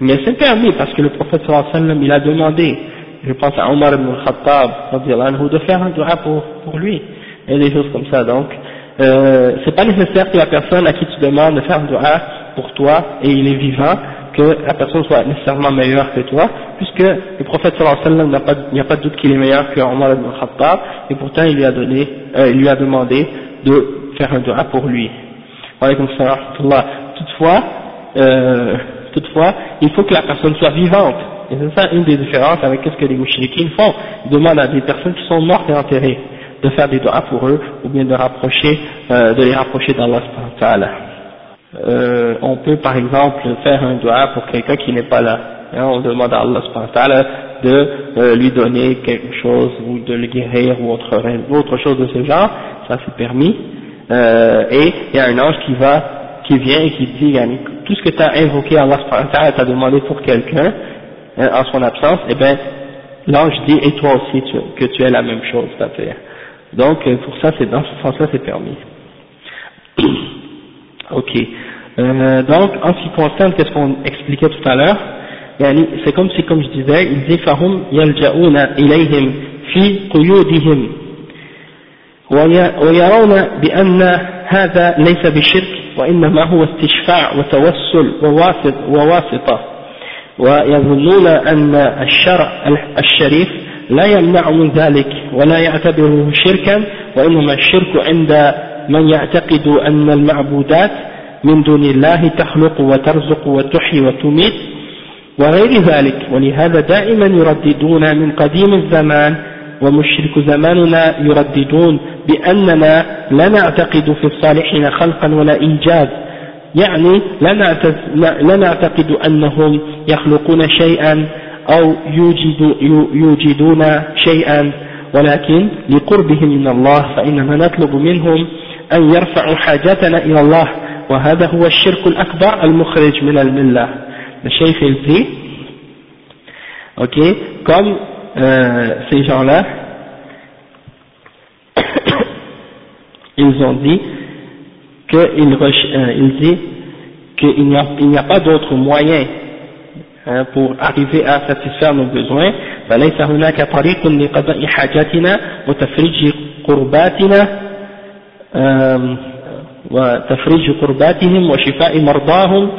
Mais c'est permis parce que le prophète sallallahu il a demandé, je pense à Omar ibn Khattab de faire un dua pour, pour lui et des choses comme ça. Donc, euh, c'est pas nécessaire que la personne à qui tu demandes de faire un dua pour toi et il est vivant, que la personne soit nécessairement meilleure que toi, puisque le prophète sallallahu alayhi wa sallam il n'y a pas de doute qu'il est meilleur que Omar ibn Khattab, et pourtant il lui a donné, euh, il lui a demandé de faire un dua pour lui. Toutefois, euh, toutefois, il faut que la personne soit vivante. Et c'est ça une des différences avec ce que les mouchriquins font. Ils demandent à des personnes qui sont mortes et enterrées de faire des doigts pour eux ou bien de rapprocher, euh, de les rapprocher d'Allah euh, on peut par exemple faire un doigt pour quelqu'un qui n'est pas là. Hein, on demande à Allah de euh, lui donner quelque chose ou de le guérir ou autre, autre chose de ce genre, ça c'est permis. Euh, et il y a un ange qui va, qui vient et qui dit, tout ce que tu as invoqué Allah tu as demandé pour quelqu'un, hein, en son absence, eh bien, l'ange dit, et toi aussi que tu es la même chose à faire. Donc, euh, pour ça, c'est dans ce sens-là, c'est permis. *clears throat* ok. Euh, donc, en ce qui concerne, qu'est-ce qu'on expliquait tout à l'heure, c'est comme si, comme je disais, il dit, فهم يلجؤون إليهم في قيودهم ويرون بأن هذا ليس بشرك وإنما هو استشفاع وتوسل وواسط وواسطة. ويظنون أن الشرع الشريف لا يمنع من ذلك ولا يعتبره شركا وإنما الشرك عند من يعتقد أن المعبودات من دون الله تخلق وترزق وتحيي وتميت وغير ذلك. ولهذا دائما يرددون من قديم الزمان ومشرك زماننا يرددون بأننا لا نعتقد في الصالحين خلقا ولا إيجاد. يعني لا نعتقد أنهم يخلقون شيئا أو يوجد يوجدون شيئا ولكن لقربهم من الله فإننا نطلب منهم أن يرفعوا حاجتنا إلى الله. وهذا هو الشرك الأكبر المخرج من الملة. الشيخ الزي ok comme euh, ces gens-là *coughs* ils ont dit qu'ils euh, ils disent qu'il n'y a, il a pas d'autre moyen hein, pour arriver à satisfaire nos besoins فليس هناك طريق لقضاء حاجاتنا وتفريج قرباتنا وتفريج قرباتهم وشفاء مرضاهم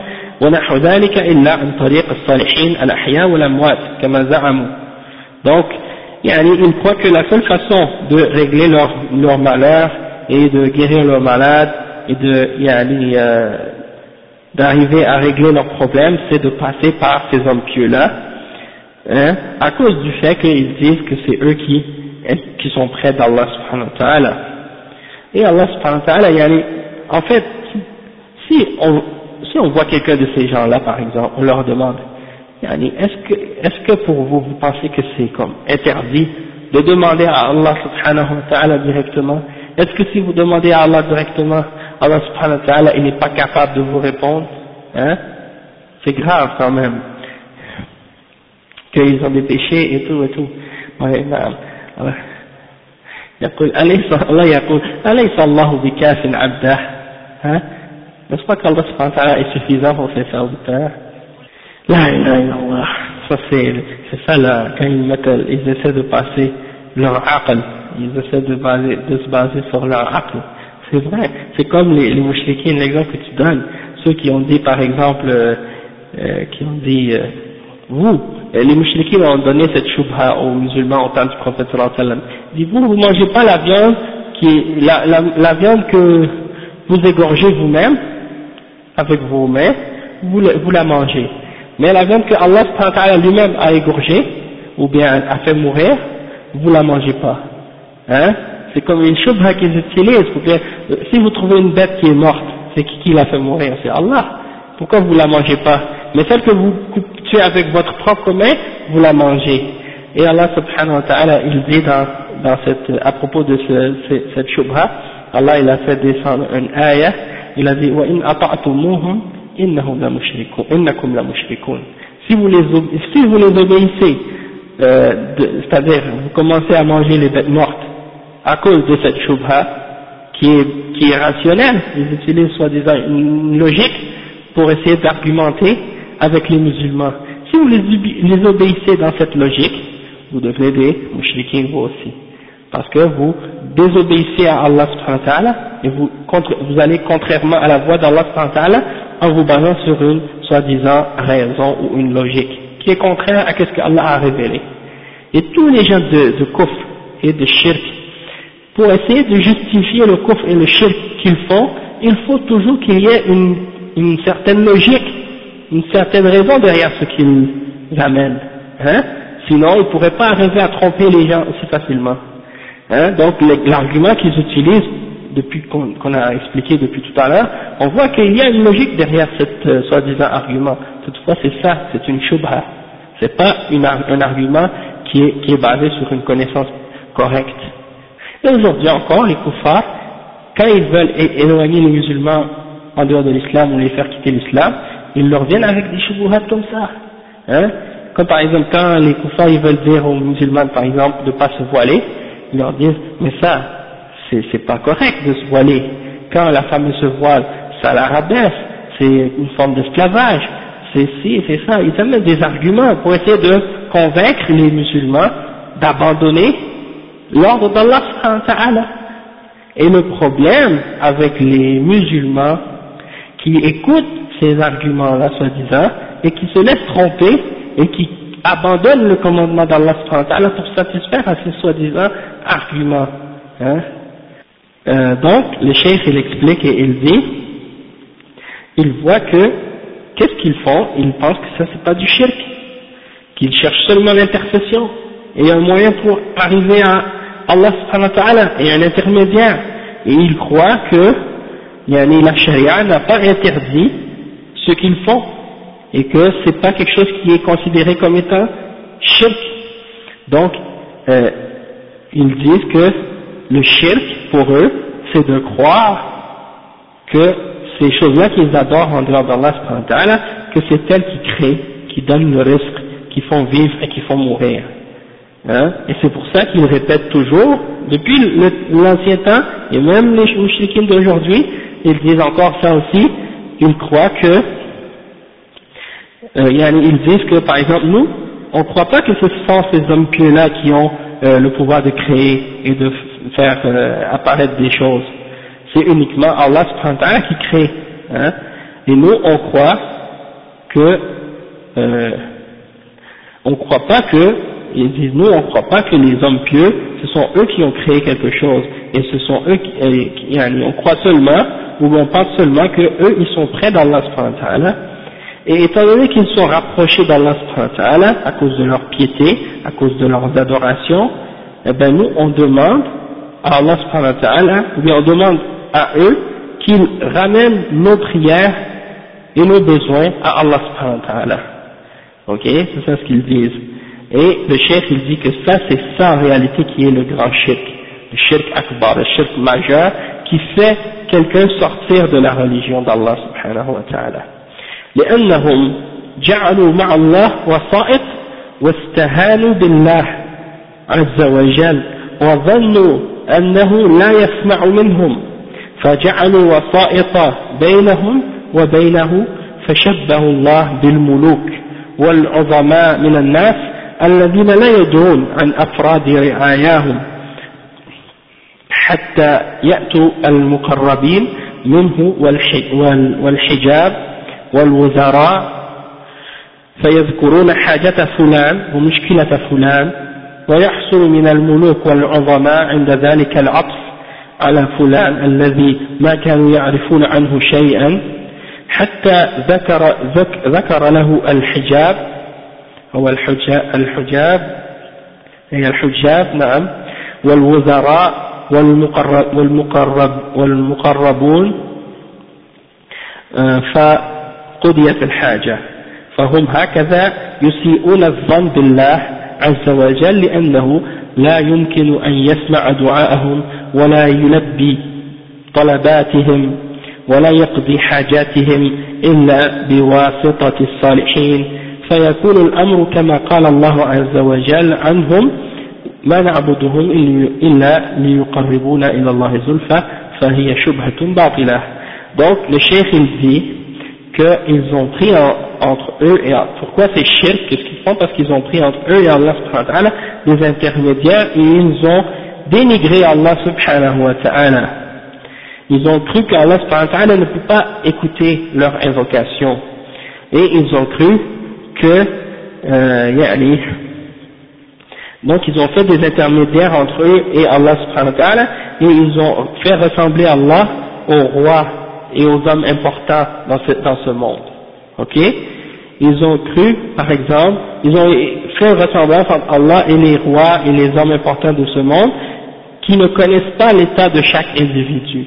ونحو ذلك إلا عن طريق الصالحين الأحياء والأموات كما زعموا Donc, ils croient que la seule façon de régler leur, leur malheur et de guérir leurs malades et euh, d'arriver à régler leurs problèmes, c'est de passer par ces hommes pieux-là, hein, à cause du fait qu'ils disent que c'est eux hein, qui, sont près d'Allah subhanahu wa ta'ala. Et Allah subhanahu wa ta'ala, en fait, si on, si on voit quelqu'un de ces gens-là, par exemple, on leur demande est-ce que, est-ce que pour vous, vous pensez que c'est comme interdit de demander à Allah subhanahu wa ta'ala directement Est-ce que si vous demandez à Allah directement, Allah subhanahu wa ta'ala, il n'est pas capable de vous répondre hein C'est grave quand même. Qu'ils ont des péchés et tout et tout. يقول أليس الله يقول أليس الله بكاف عبده ها N'est-ce pas qu'Allah est suffisant pour ses serviteurs La ilaha illallah. Ça c'est, ça là, quand ils mettent, ils essaient de passer leur aql, ils essaient de, se baser sur leur aql. C'est vrai, c'est comme les, les l'exemple que tu donnes, ceux qui ont dit par exemple, euh, euh, qui ont dit, euh, vous, les mouchriquins ont donné cette shubha aux musulmans au temps du prophète sallallahu alayhi wa sallam. Vous, vous mangez pas la viande qui, la, la, la viande que vous égorgez vous-même, avec vos mains, vous, vous la mangez. Mais la viande que Allah lui-même a égorgée, ou bien a fait mourir, vous la mangez pas. Hein? C'est comme une shubha qu'ils utilisent. Euh, si vous trouvez une bête qui est morte, c'est qui qui l'a fait mourir? C'est Allah. Pourquoi vous la mangez pas? Mais celle que vous tuez avec votre propre main, vous la mangez. Et Allah subhanahu wa ta'ala, il dit dans, dans cette, à propos de ce, cette shubha, Allah il a fait descendre un ayah il a dit si vous les si vous les obéissez euh, c'est-à-dire vous commencez à manger les bêtes mortes à cause de cette shubha qui est, rationnelle ils utilisent soi-disant une logique pour essayer d'argumenter avec les musulmans. Si vous les, obéissez dans cette logique vous devenez des mouchriquins vous aussi. Parce que vous désobéissez à Allah subhanahu et vous, allez contrairement à la voie d'Allah subhanahu en vous basant sur une soi-disant raison ou une logique qui est contraire à ce qu'Allah a révélé. Et tous les gens de, de et de shirk, pour essayer de justifier le kufr et le shirk qu'ils font, il faut toujours qu'il y ait une, une, certaine logique, une certaine raison derrière ce qu'ils amènent. Hein? Sinon, ils ne pourraient pas arriver à tromper les gens aussi facilement. Hein, donc l'argument qu'ils utilisent depuis qu'on a expliqué depuis tout à l'heure, on voit qu'il y a une logique derrière cette euh, soi-disant argument. Toutefois, c'est ça, c'est une shubha. C'est pas un argument qui est, qui est basé sur une connaissance correcte. Et aujourd'hui encore, les koufars, quand ils veulent éloigner les musulmans en dehors de l'islam ou les faire quitter l'islam, ils leur viennent avec des shubuhat comme ça. Hein Comme par exemple, quand les koufars ils veulent dire aux musulmans, par exemple, de ne pas se voiler, ils leur disent, mais ça, c'est pas correct de se voiler. Quand la femme se voile, ça la rabaisse, c'est une forme d'esclavage, c'est ci, c'est ça. Ils amènent des arguments pour essayer de convaincre les musulmans d'abandonner l'ordre d'Allah Et le problème avec les musulmans qui écoutent ces arguments-là, soi-disant, et qui se laissent tromper et qui abandonnent le commandement d'Allah pour satisfaire à ces soi-disant arguments. Hein. Euh, donc, le chef, il explique et il dit, il voit que, qu'est-ce qu'ils font? Ils pensent que ça c'est pas du shirk, qu'ils cherchent seulement l'intercession, et un moyen pour arriver à Allah subhanahu wa ta'ala, et un intermédiaire, et ils croient que, yani, la charia n'a pas interdit ce qu'ils font, et que c'est pas quelque chose qui est considéré comme étant shirk. Donc, euh, ils disent que le shirk, pour eux, c'est de croire que ces choses-là qu'ils adorent en dehors d'Allah, que c'est elles qui créent, qui donnent le risque, qui font vivre et qui font mourir. Hein? Et c'est pour ça qu'ils répètent toujours, depuis l'ancien temps, et même les mouchriquins d'aujourd'hui, ils disent encore ça aussi, ils croient que, euh, ils disent que par exemple nous, on ne croit pas que ce sont ces hommes pieux-là qui ont euh, le pouvoir de créer et de faire euh, apparaître des choses. C'est uniquement Allah subhanahu qui crée. Hein. Et nous, on croit que, euh, on croit pas que, ils disent nous, on croit pas que les hommes pieux, ce sont eux qui ont créé quelque chose. Et ce sont eux qui, euh, on croit seulement, ou on pense seulement que eux, ils sont près d'Allah subhanahu et étant donné qu'ils sont rapprochés d'Allah à cause de leur piété, à cause de leurs adorations, eh bien nous on demande à Allah ou bien on demande à eux qu'ils ramènent nos prières et nos besoins à Allah subhanahu Ok, c'est ça ce qu'ils disent. Et le chef il dit que ça c'est ça en réalité qui est le grand shirk, le shirk akbar, le shirk majeur qui fait quelqu'un sortir de la religion d'Allah subhanahu wa ta'ala. لأنهم جعلوا مع الله وسائط واستهانوا بالله عز وجل وظنوا أنه لا يسمع منهم فجعلوا وسائط بينهم وبينه فشبهوا الله بالملوك والعظماء من الناس الذين لا يدرون عن أفراد رعاياهم حتى يأتوا المقربين منه والحجاب والوزراء فيذكرون حاجة فلان ومشكلة فلان ويحصل من الملوك والعظماء عند ذلك العطف على فلان الذي ما كانوا يعرفون عنه شيئا. حتى ذكر, ذكر له الحجاب. هو الحجاب, هي الحجاب نعم. والوزراء والمقرب والمقرب والمقربون. آه، ف قضيت الحاجة. فهم هكذا يسيئون الظن بالله. عز وجل لأنه لا يمكن أن يسمع دعاءهم ولا يلبي طلباتهم ولا يقضي حاجاتهم إلا بواسطة الصالحين. فيكون الأمر كما قال الله عز وجل عنهم ما نعبدهم إلا ليقربونا إلى الله زلفى فهي شبهة باطلة. Donc le cheikh dit qu'ils ont pris entre eux et pourquoi c'est shirk, qu'est-ce qu'ils font? Parce qu'ils ont pris entre eux et Allah subhanahu des intermédiaires et ils ont dénigré Allah subhanahu wa ta'ala. Ils ont cru qu'Allah subhanahu wa ta'ala ne peut pas écouter leur invocation. Et ils ont cru que, euh, donc ils ont fait des intermédiaires entre eux et Allah subhanahu wa ta'ala et ils ont fait ressembler Allah au roi et aux hommes importants dans ce, dans ce monde. Ok? Ils ont cru, par exemple, ils ont fait ressemblance entre Allah et les rois et les hommes importants de ce monde, qui ne connaissent pas l'état de chaque individu.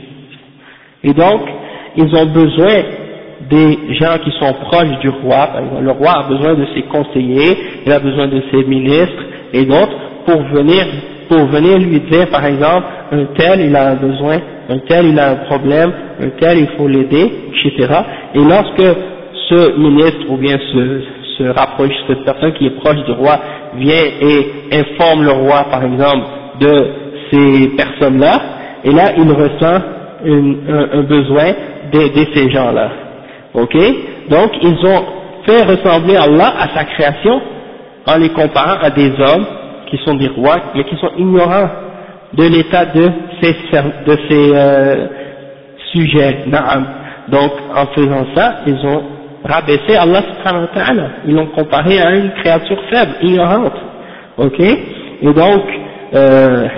Et donc, ils ont besoin des gens qui sont proches du roi, le roi a besoin de ses conseillers, il a besoin de ses ministres et d'autres pour venir, pour venir lui dire par exemple, un tel il a un besoin, un tel il a un problème, un tel il faut l'aider, etc. Et lorsque ce ministre ou bien ce, se rapproche, cette personne qui est proche du roi vient et informe le roi par exemple de ces personnes-là, et là il ressent un, un besoin d'aider ces gens-là. Ok? Donc ils ont fait ressembler Allah à sa création en les comparant à des hommes qui sont des rois mais qui sont ignorants de l'état de ces, de ces euh, sujets. Donc en faisant ça, ils ont rabaissé Allah subhanahu wa ta'ala. Ils l'ont comparé à une créature faible, ignorante. Ok? Et donc, euh,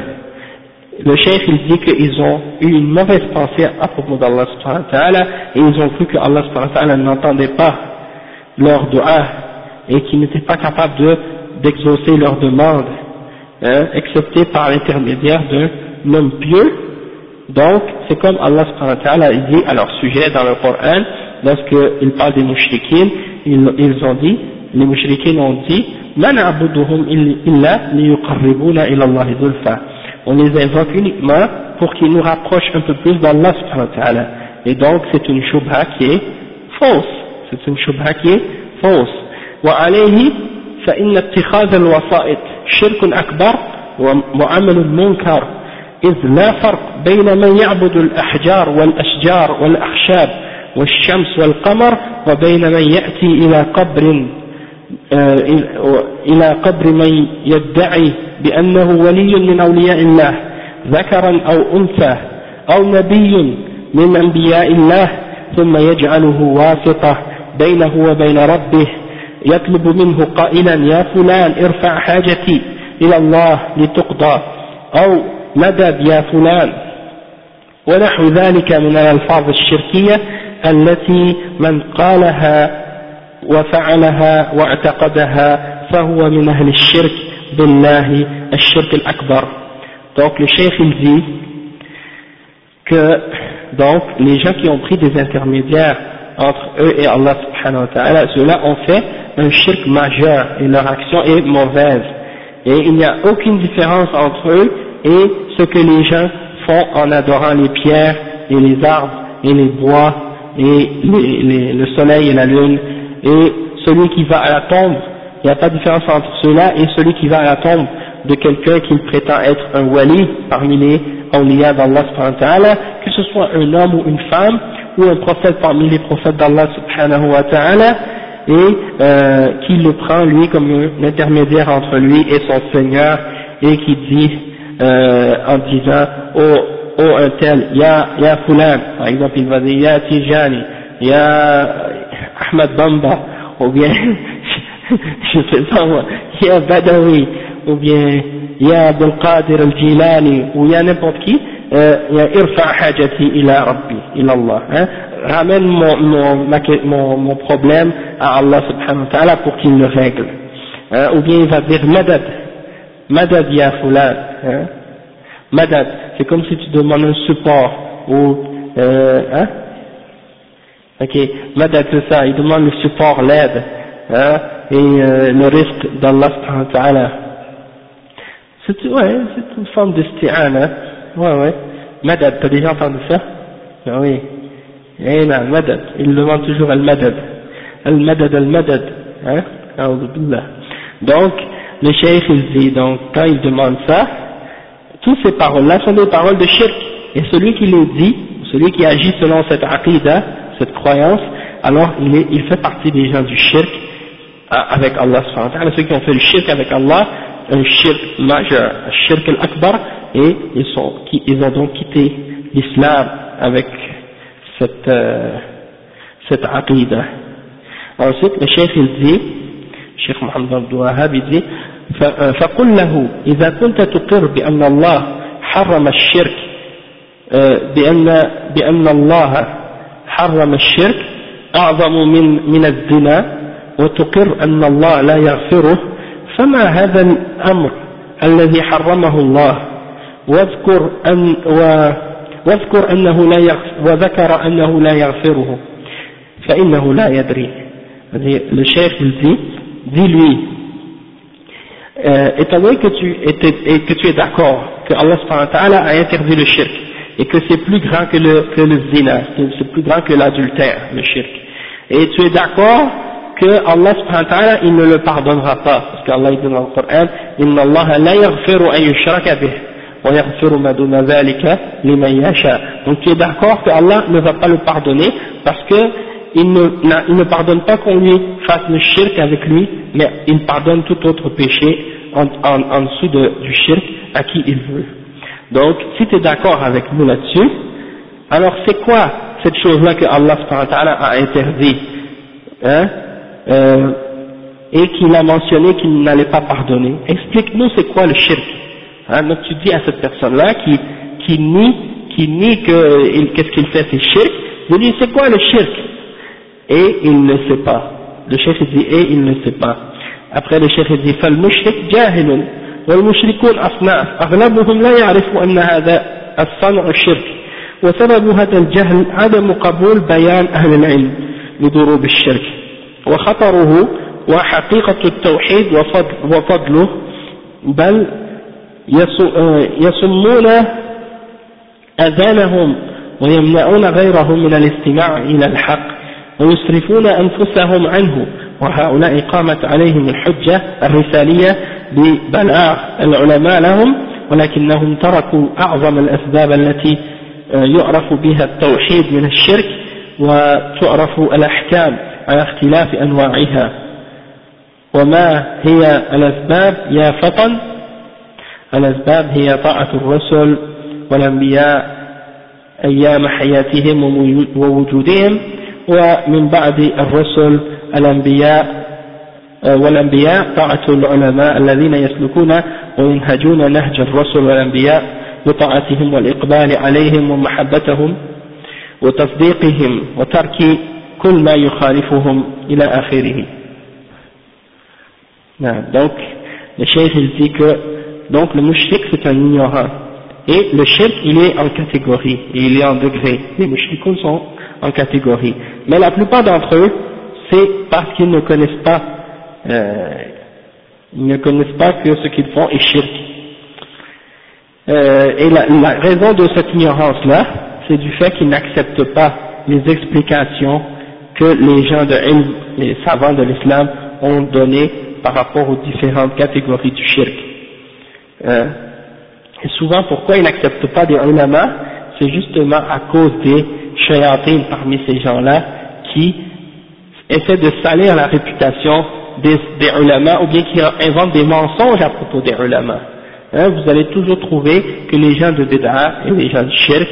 le chef il dit qu'ils ont eu une mauvaise pensée à propos d'Allah subhanahu wa ta'ala et ils ont cru que Allah subhanahu wa ta'ala n'entendait pas leur dua et qu'ils n'étaient pas capables de d'exaucer leurs demandes, hein, excepté par l'intermédiaire d'un homme pieux. Donc, c'est comme Allah ta'ala dit à leur sujet dans le Coran, lorsqu'il parle des mouchriquins, ils, ont dit, les mouchriquins ont dit, on les invoque uniquement pour qu'ils nous rapprochent un peu plus d'Allah. Et donc c'est une shubha qui est fausse. C'est une shubha qui est fausse. فإن اتخاذ الوسائط شرك أكبر وعمل منكر إذ لا فرق بين من يعبد الأحجار والأشجار والأخشاب والشمس والقمر وبين من يأتي إلى قبر إلى قبر من يدعي بأنه ولي من أولياء الله ذكرا أو أنثى أو نبي من أنبياء الله ثم يجعله واسطة بينه وبين ربه يطلب منه قائلا يا فلان ارفع حاجتي إلى الله لتقضى. أو مدد يا فلان. ونحو ذلك من الألفاظ الشركية التي من قالها وفعلها واعتقدها فهو من أهل الشرك بالله الشرك الأكبر. Donc le cheikh il dit que donc les gens qui ont pris des intermédiaires entre eux et Allah subhanahu wa ta'ala. Ceux-là ont fait un shirk majeur et leur action est mauvaise. Et il n'y a aucune différence entre eux et ce que les gens font en adorant les pierres et les arbres et les bois et le soleil et la lune. Et celui qui va à la tombe, il n'y a pas de différence entre ceux-là et celui qui va à la tombe de quelqu'un qui prétend être un wali parmi les awliya d'Allah que ce soit un homme ou une femme, ou un prophète parmi les prophètes d'Allah subhanahu wa ta'ala, et euh, qui le prend lui comme un intermédiaire entre lui et son Seigneur, et qui dit euh, en disant oh, oh un tel, ya, ya fulan, par exemple il va dire ya tijani, ya Ahmad Bamba, ou bien, *laughs* je sais pas moi, il y a Badawi, ou bien il y a Abdel Qadir al-Jilani, ou il y a n'importe qui, Irfa Hajati ila Rabbi, ila Allah, hein, ramène mon, mon, mon, mon problème à Allah subhanahu wa ta'ala pour qu'il le règle. Hein, ou bien il va dire Madad, Madad ya Fulan, hein, Madad, c'est comme si tu demandes un support, ou, euh, hein, Ok, Madad c'est ça, il demande le support, l'aide, hein, et euh, le risque d'Allah subhanahu wa ta'ala. C'est ouais, une forme d'isti'ana, hein. Ouais ouais. Madad, t'as déjà entendu ça? Ah oui. Eh non, Madad, il demande toujours al-Madad. Al-Madad, al-Madad, hein, Donc, le cheikh il dit, donc quand il demande ça, toutes ces paroles-là sont des paroles de shirk, et celui qui les dit, celui qui agit selon cette aqidah, cette croyance, alors il, est, il fait partie des gens du shirk avec Allah ceux qui ont fait le shirk avec Allah, un shirk majeur, un shirk al-akbar, et ils, sont, ils ont donc quitté l'islam avec cette, euh, cette aqidah. Ensuite, le cheikh il dit, Cheikh Mohammed Abdou Wahab il dit, فقل له إذا كنت تقر بأن الله حرم الشرك بأن, بأن الله حرم الشرك أعظم من, من الزنا وتقر أن الله لا يغفره فما هذا الأمر الذي حرمه الله واذكر أن واذكر أنه لا وذكر أنه لا يغفره فإنه لا يدري le chef il dit dis-lui euh, étant donné que tu, et que tu es d'accord que Allah a interdit le shirk et que c'est plus grand que le, que le zina, c'est plus grand que l'adultère, le shirk. Et tu es d'accord que Allah subhanahu wa ta'ala, il ne le pardonnera pas, parce qu'Allah dit dans le Coran, Inna Allah la yaghfiru an bih, Donc tu es d'accord que Allah ne va pas le pardonner, parce que il ne, pardonne pas qu'on lui fasse le shirk avec lui, mais il pardonne tout autre péché en, dessous de, du shirk à qui il veut. Donc, si tu es d'accord avec nous là-dessus, alors c'est quoi cette chose-là que Allah a interdit hein, euh, et qu'il a mentionné qu'il n'allait pas pardonner? Explique-nous c'est quoi le shirk. Hein, donc tu dis à cette personne-là qui, qui nie, qui nie que qu'est-ce qu'il fait c'est shirk, je dis c'est quoi le shirk Et il ne sait pas. Le chef dit et il ne sait pas. Après le chef dit fal mushrik jahilun والمشركون أصناف أغلبهم لا يعرف أن هذا الصنع شرك وسبب هذا الجهل عدم قبول بيان أهل العلم لضروب الشرك وخطره وحقيقة التوحيد وفضله بل يصمون أذانهم ويمنعون غيرهم من الاستماع إلى الحق ويصرفون أنفسهم عنه وهؤلاء قامت عليهم الحجة الرسالية ببلاغ العلماء لهم ولكنهم تركوا أعظم الأسباب التي آه، يعرف بها التوحيد من الشرك وتعرف الأحكام على اختلاف أنواعها. وما هي الأسباب؟ يا فطن الأسباب هي طاعة الرسل والأنبياء أيام حياتهم ووجودهم ومن بعد الرسل الأنبياء آه، والأنبياء طاعة العلماء الذين يسلكون وينهجون نهج الرسل والأنبياء بطاعتهم والإقبال عليهم ومحبتهم وتصديقهم وترك كل ما يخالفهم إلى آخره. نعم donc le cheikh il dit que donc le mushrik c'est un ignorant et le shirk il est en catégorie et il est en degré les mushrikoun sont en catégorie mais la plupart d'entre eux c'est parce qu'ils ne connaissent pas euh, ils ne connaissent pas que ce qu'ils font est shirk. Euh, et la, la, raison de cette ignorance-là, c'est du fait qu'ils n'acceptent pas les explications que les gens de les savants de l'islam ont données par rapport aux différentes catégories du shirk. Euh, et souvent, pourquoi ils n'acceptent pas des ulama? C'est justement à cause des shayatines parmi ces gens-là qui essaient de salir la réputation des, des ulama ou bien qui inventent des mensonges à propos des ulama. Hein, vous allez toujours trouver que les gens de Bid'a et les gens de Shirk,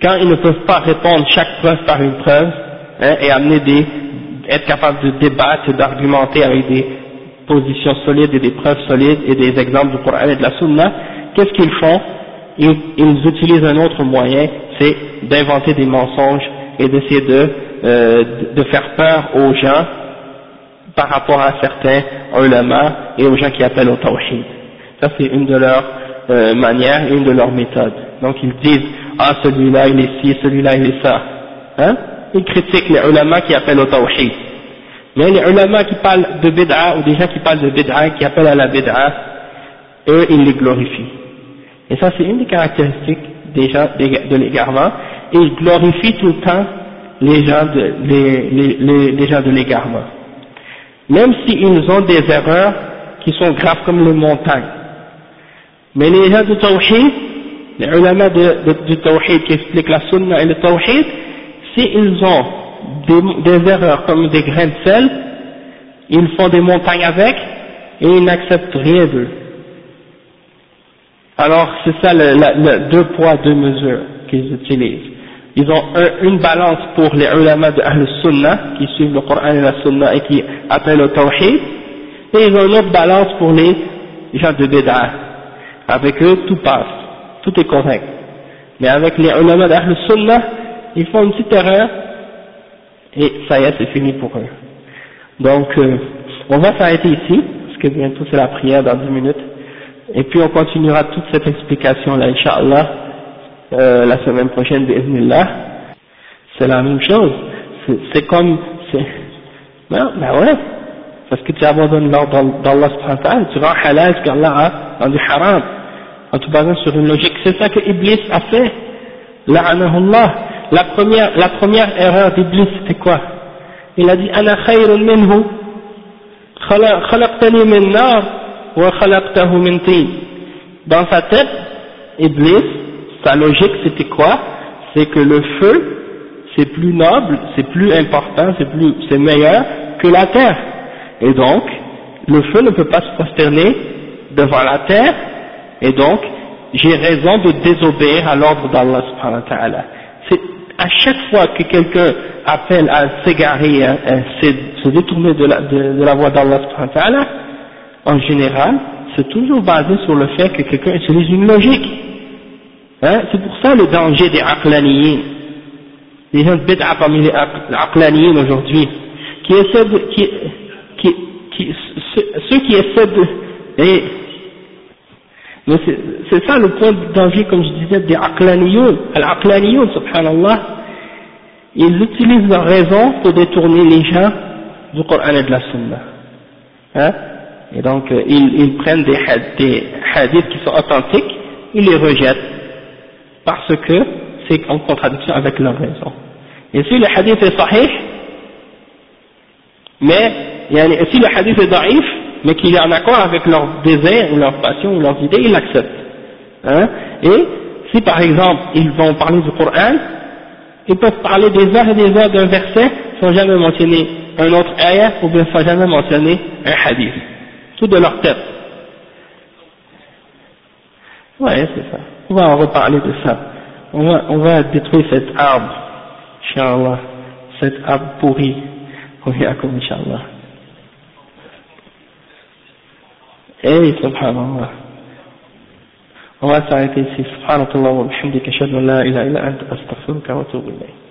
quand ils ne peuvent pas répondre chaque preuve par une preuve hein, et amener des, être capable de débattre, d'argumenter avec des positions solides et des preuves solides et des exemples du Coran et de la Sunna, qu'est-ce qu'ils font? Ils, ils, utilisent un autre moyen, c'est d'inventer des mensonges et d'essayer de, euh, de faire peur aux gens par rapport à certains ulama et aux gens qui appellent au tawhid. Ça c'est une de leurs euh, manières, une de leurs méthodes. Donc ils disent, ah celui-là il est ci, celui-là il est ça. Hein? Ils critiquent les ulama qui appellent au tawhid. Mais les ulama qui parlent de bid'a ou des gens qui parlent de bid'a, qui appellent à la bid'a, eux ils les glorifient. Et ça c'est une des caractéristiques des gens de l'égarement, ils glorifient tout le temps les gens de, les, les, les de l'égarement même s'ils ont des erreurs qui sont graves comme les montagnes. Mais les gens du tawhid, les ulama du tawhid qui expliquent la sunna et le tawhid, s'ils ont des, des, erreurs comme des grains de sel, ils font des montagnes avec et ils n'acceptent rien d'eux. Alors c'est ça le, le, deux poids, deux mesures qu'ils utilisent ils ont une balance pour les ulama de Ahl Sunnah, qui suivent le Coran et la Sunnah et qui appellent au Tawhid, et ils ont une autre balance pour les gens de Bid'ah. Avec eux, tout passe, tout est correct. Mais avec les ulama d'Ahl Sunnah, ils font une petite erreur, et ça y est, c'est fini pour eux. Donc, euh, on va s'arrêter ici, parce que bientôt c'est la prière dans 10 minutes. Et puis on continuera toute cette explication-là, Inch'Allah, euh, la semaine prochaine, là. C'est la même chose. C'est comme, c'est, ben, ben ouais. Parce que tu abandonnes l'ordre d'Allah subhanahu tu rends halal ce qu'Allah a rendu haram. En te basant sur une logique. C'est ça que Iblis a fait. La'anahullah. La première, la première erreur d'Iblis, c'était quoi? Il a dit, Ana khayrun minhu. Khalaqtani min nar. Dans sa tête, Iblis, sa logique c'était quoi? C'est que le feu, c'est plus noble, c'est plus important, c'est plus, c'est meilleur que la terre. Et donc, le feu ne peut pas se prosterner devant la terre, et donc, j'ai raison de désobéir à l'ordre d'Allah subhanahu wa ta'ala. À chaque fois que quelqu'un appelle à s'égarer, à, se détourner de la, de, la voie d'Allah en général, c'est toujours basé sur le fait que quelqu'un utilise une logique. Hein? C'est pour ça le danger des aqlaniyin. Les gens bid'a parmi les aqlaniyin aujourd'hui, qui essaient de, qui, ceux qui essaient de, et, c'est ça le point de comme je disais, des aqlaniyoun. Al-aqlaniyoun, subhanallah, ils utilisent leur raison pour détourner les gens du Coran et de la Sunna. Hein? Et donc, euh, ils, ils, prennent des, des hadiths qui sont authentiques, ils les rejettent, parce que c'est en contradiction avec leur raison. Et si le hadith est sahih, mais si le hadith est daif, mais qu'il est en accord avec leurs désirs ou leurs passions ou leurs idées, ils l'acceptent. Hein? Et si par exemple ils vont parler du Coran, ils peuvent parler des heures et des heures d'un verset sans jamais mentionner un autre ayah ou bien sans jamais mentionner un hadith tout de leur tête. Ouais, c'est ça. On va en reparler de ça. On va, on va détruire cet arbre, Inch'Allah, cet arbre pourri. comme Inch'Allah? Eh, subhanallah. On va s'arrêter ici. Subhanallah wa bihamdika, ashhadu an la ilaha illa anta astaghfiruka wa atubu ilayk.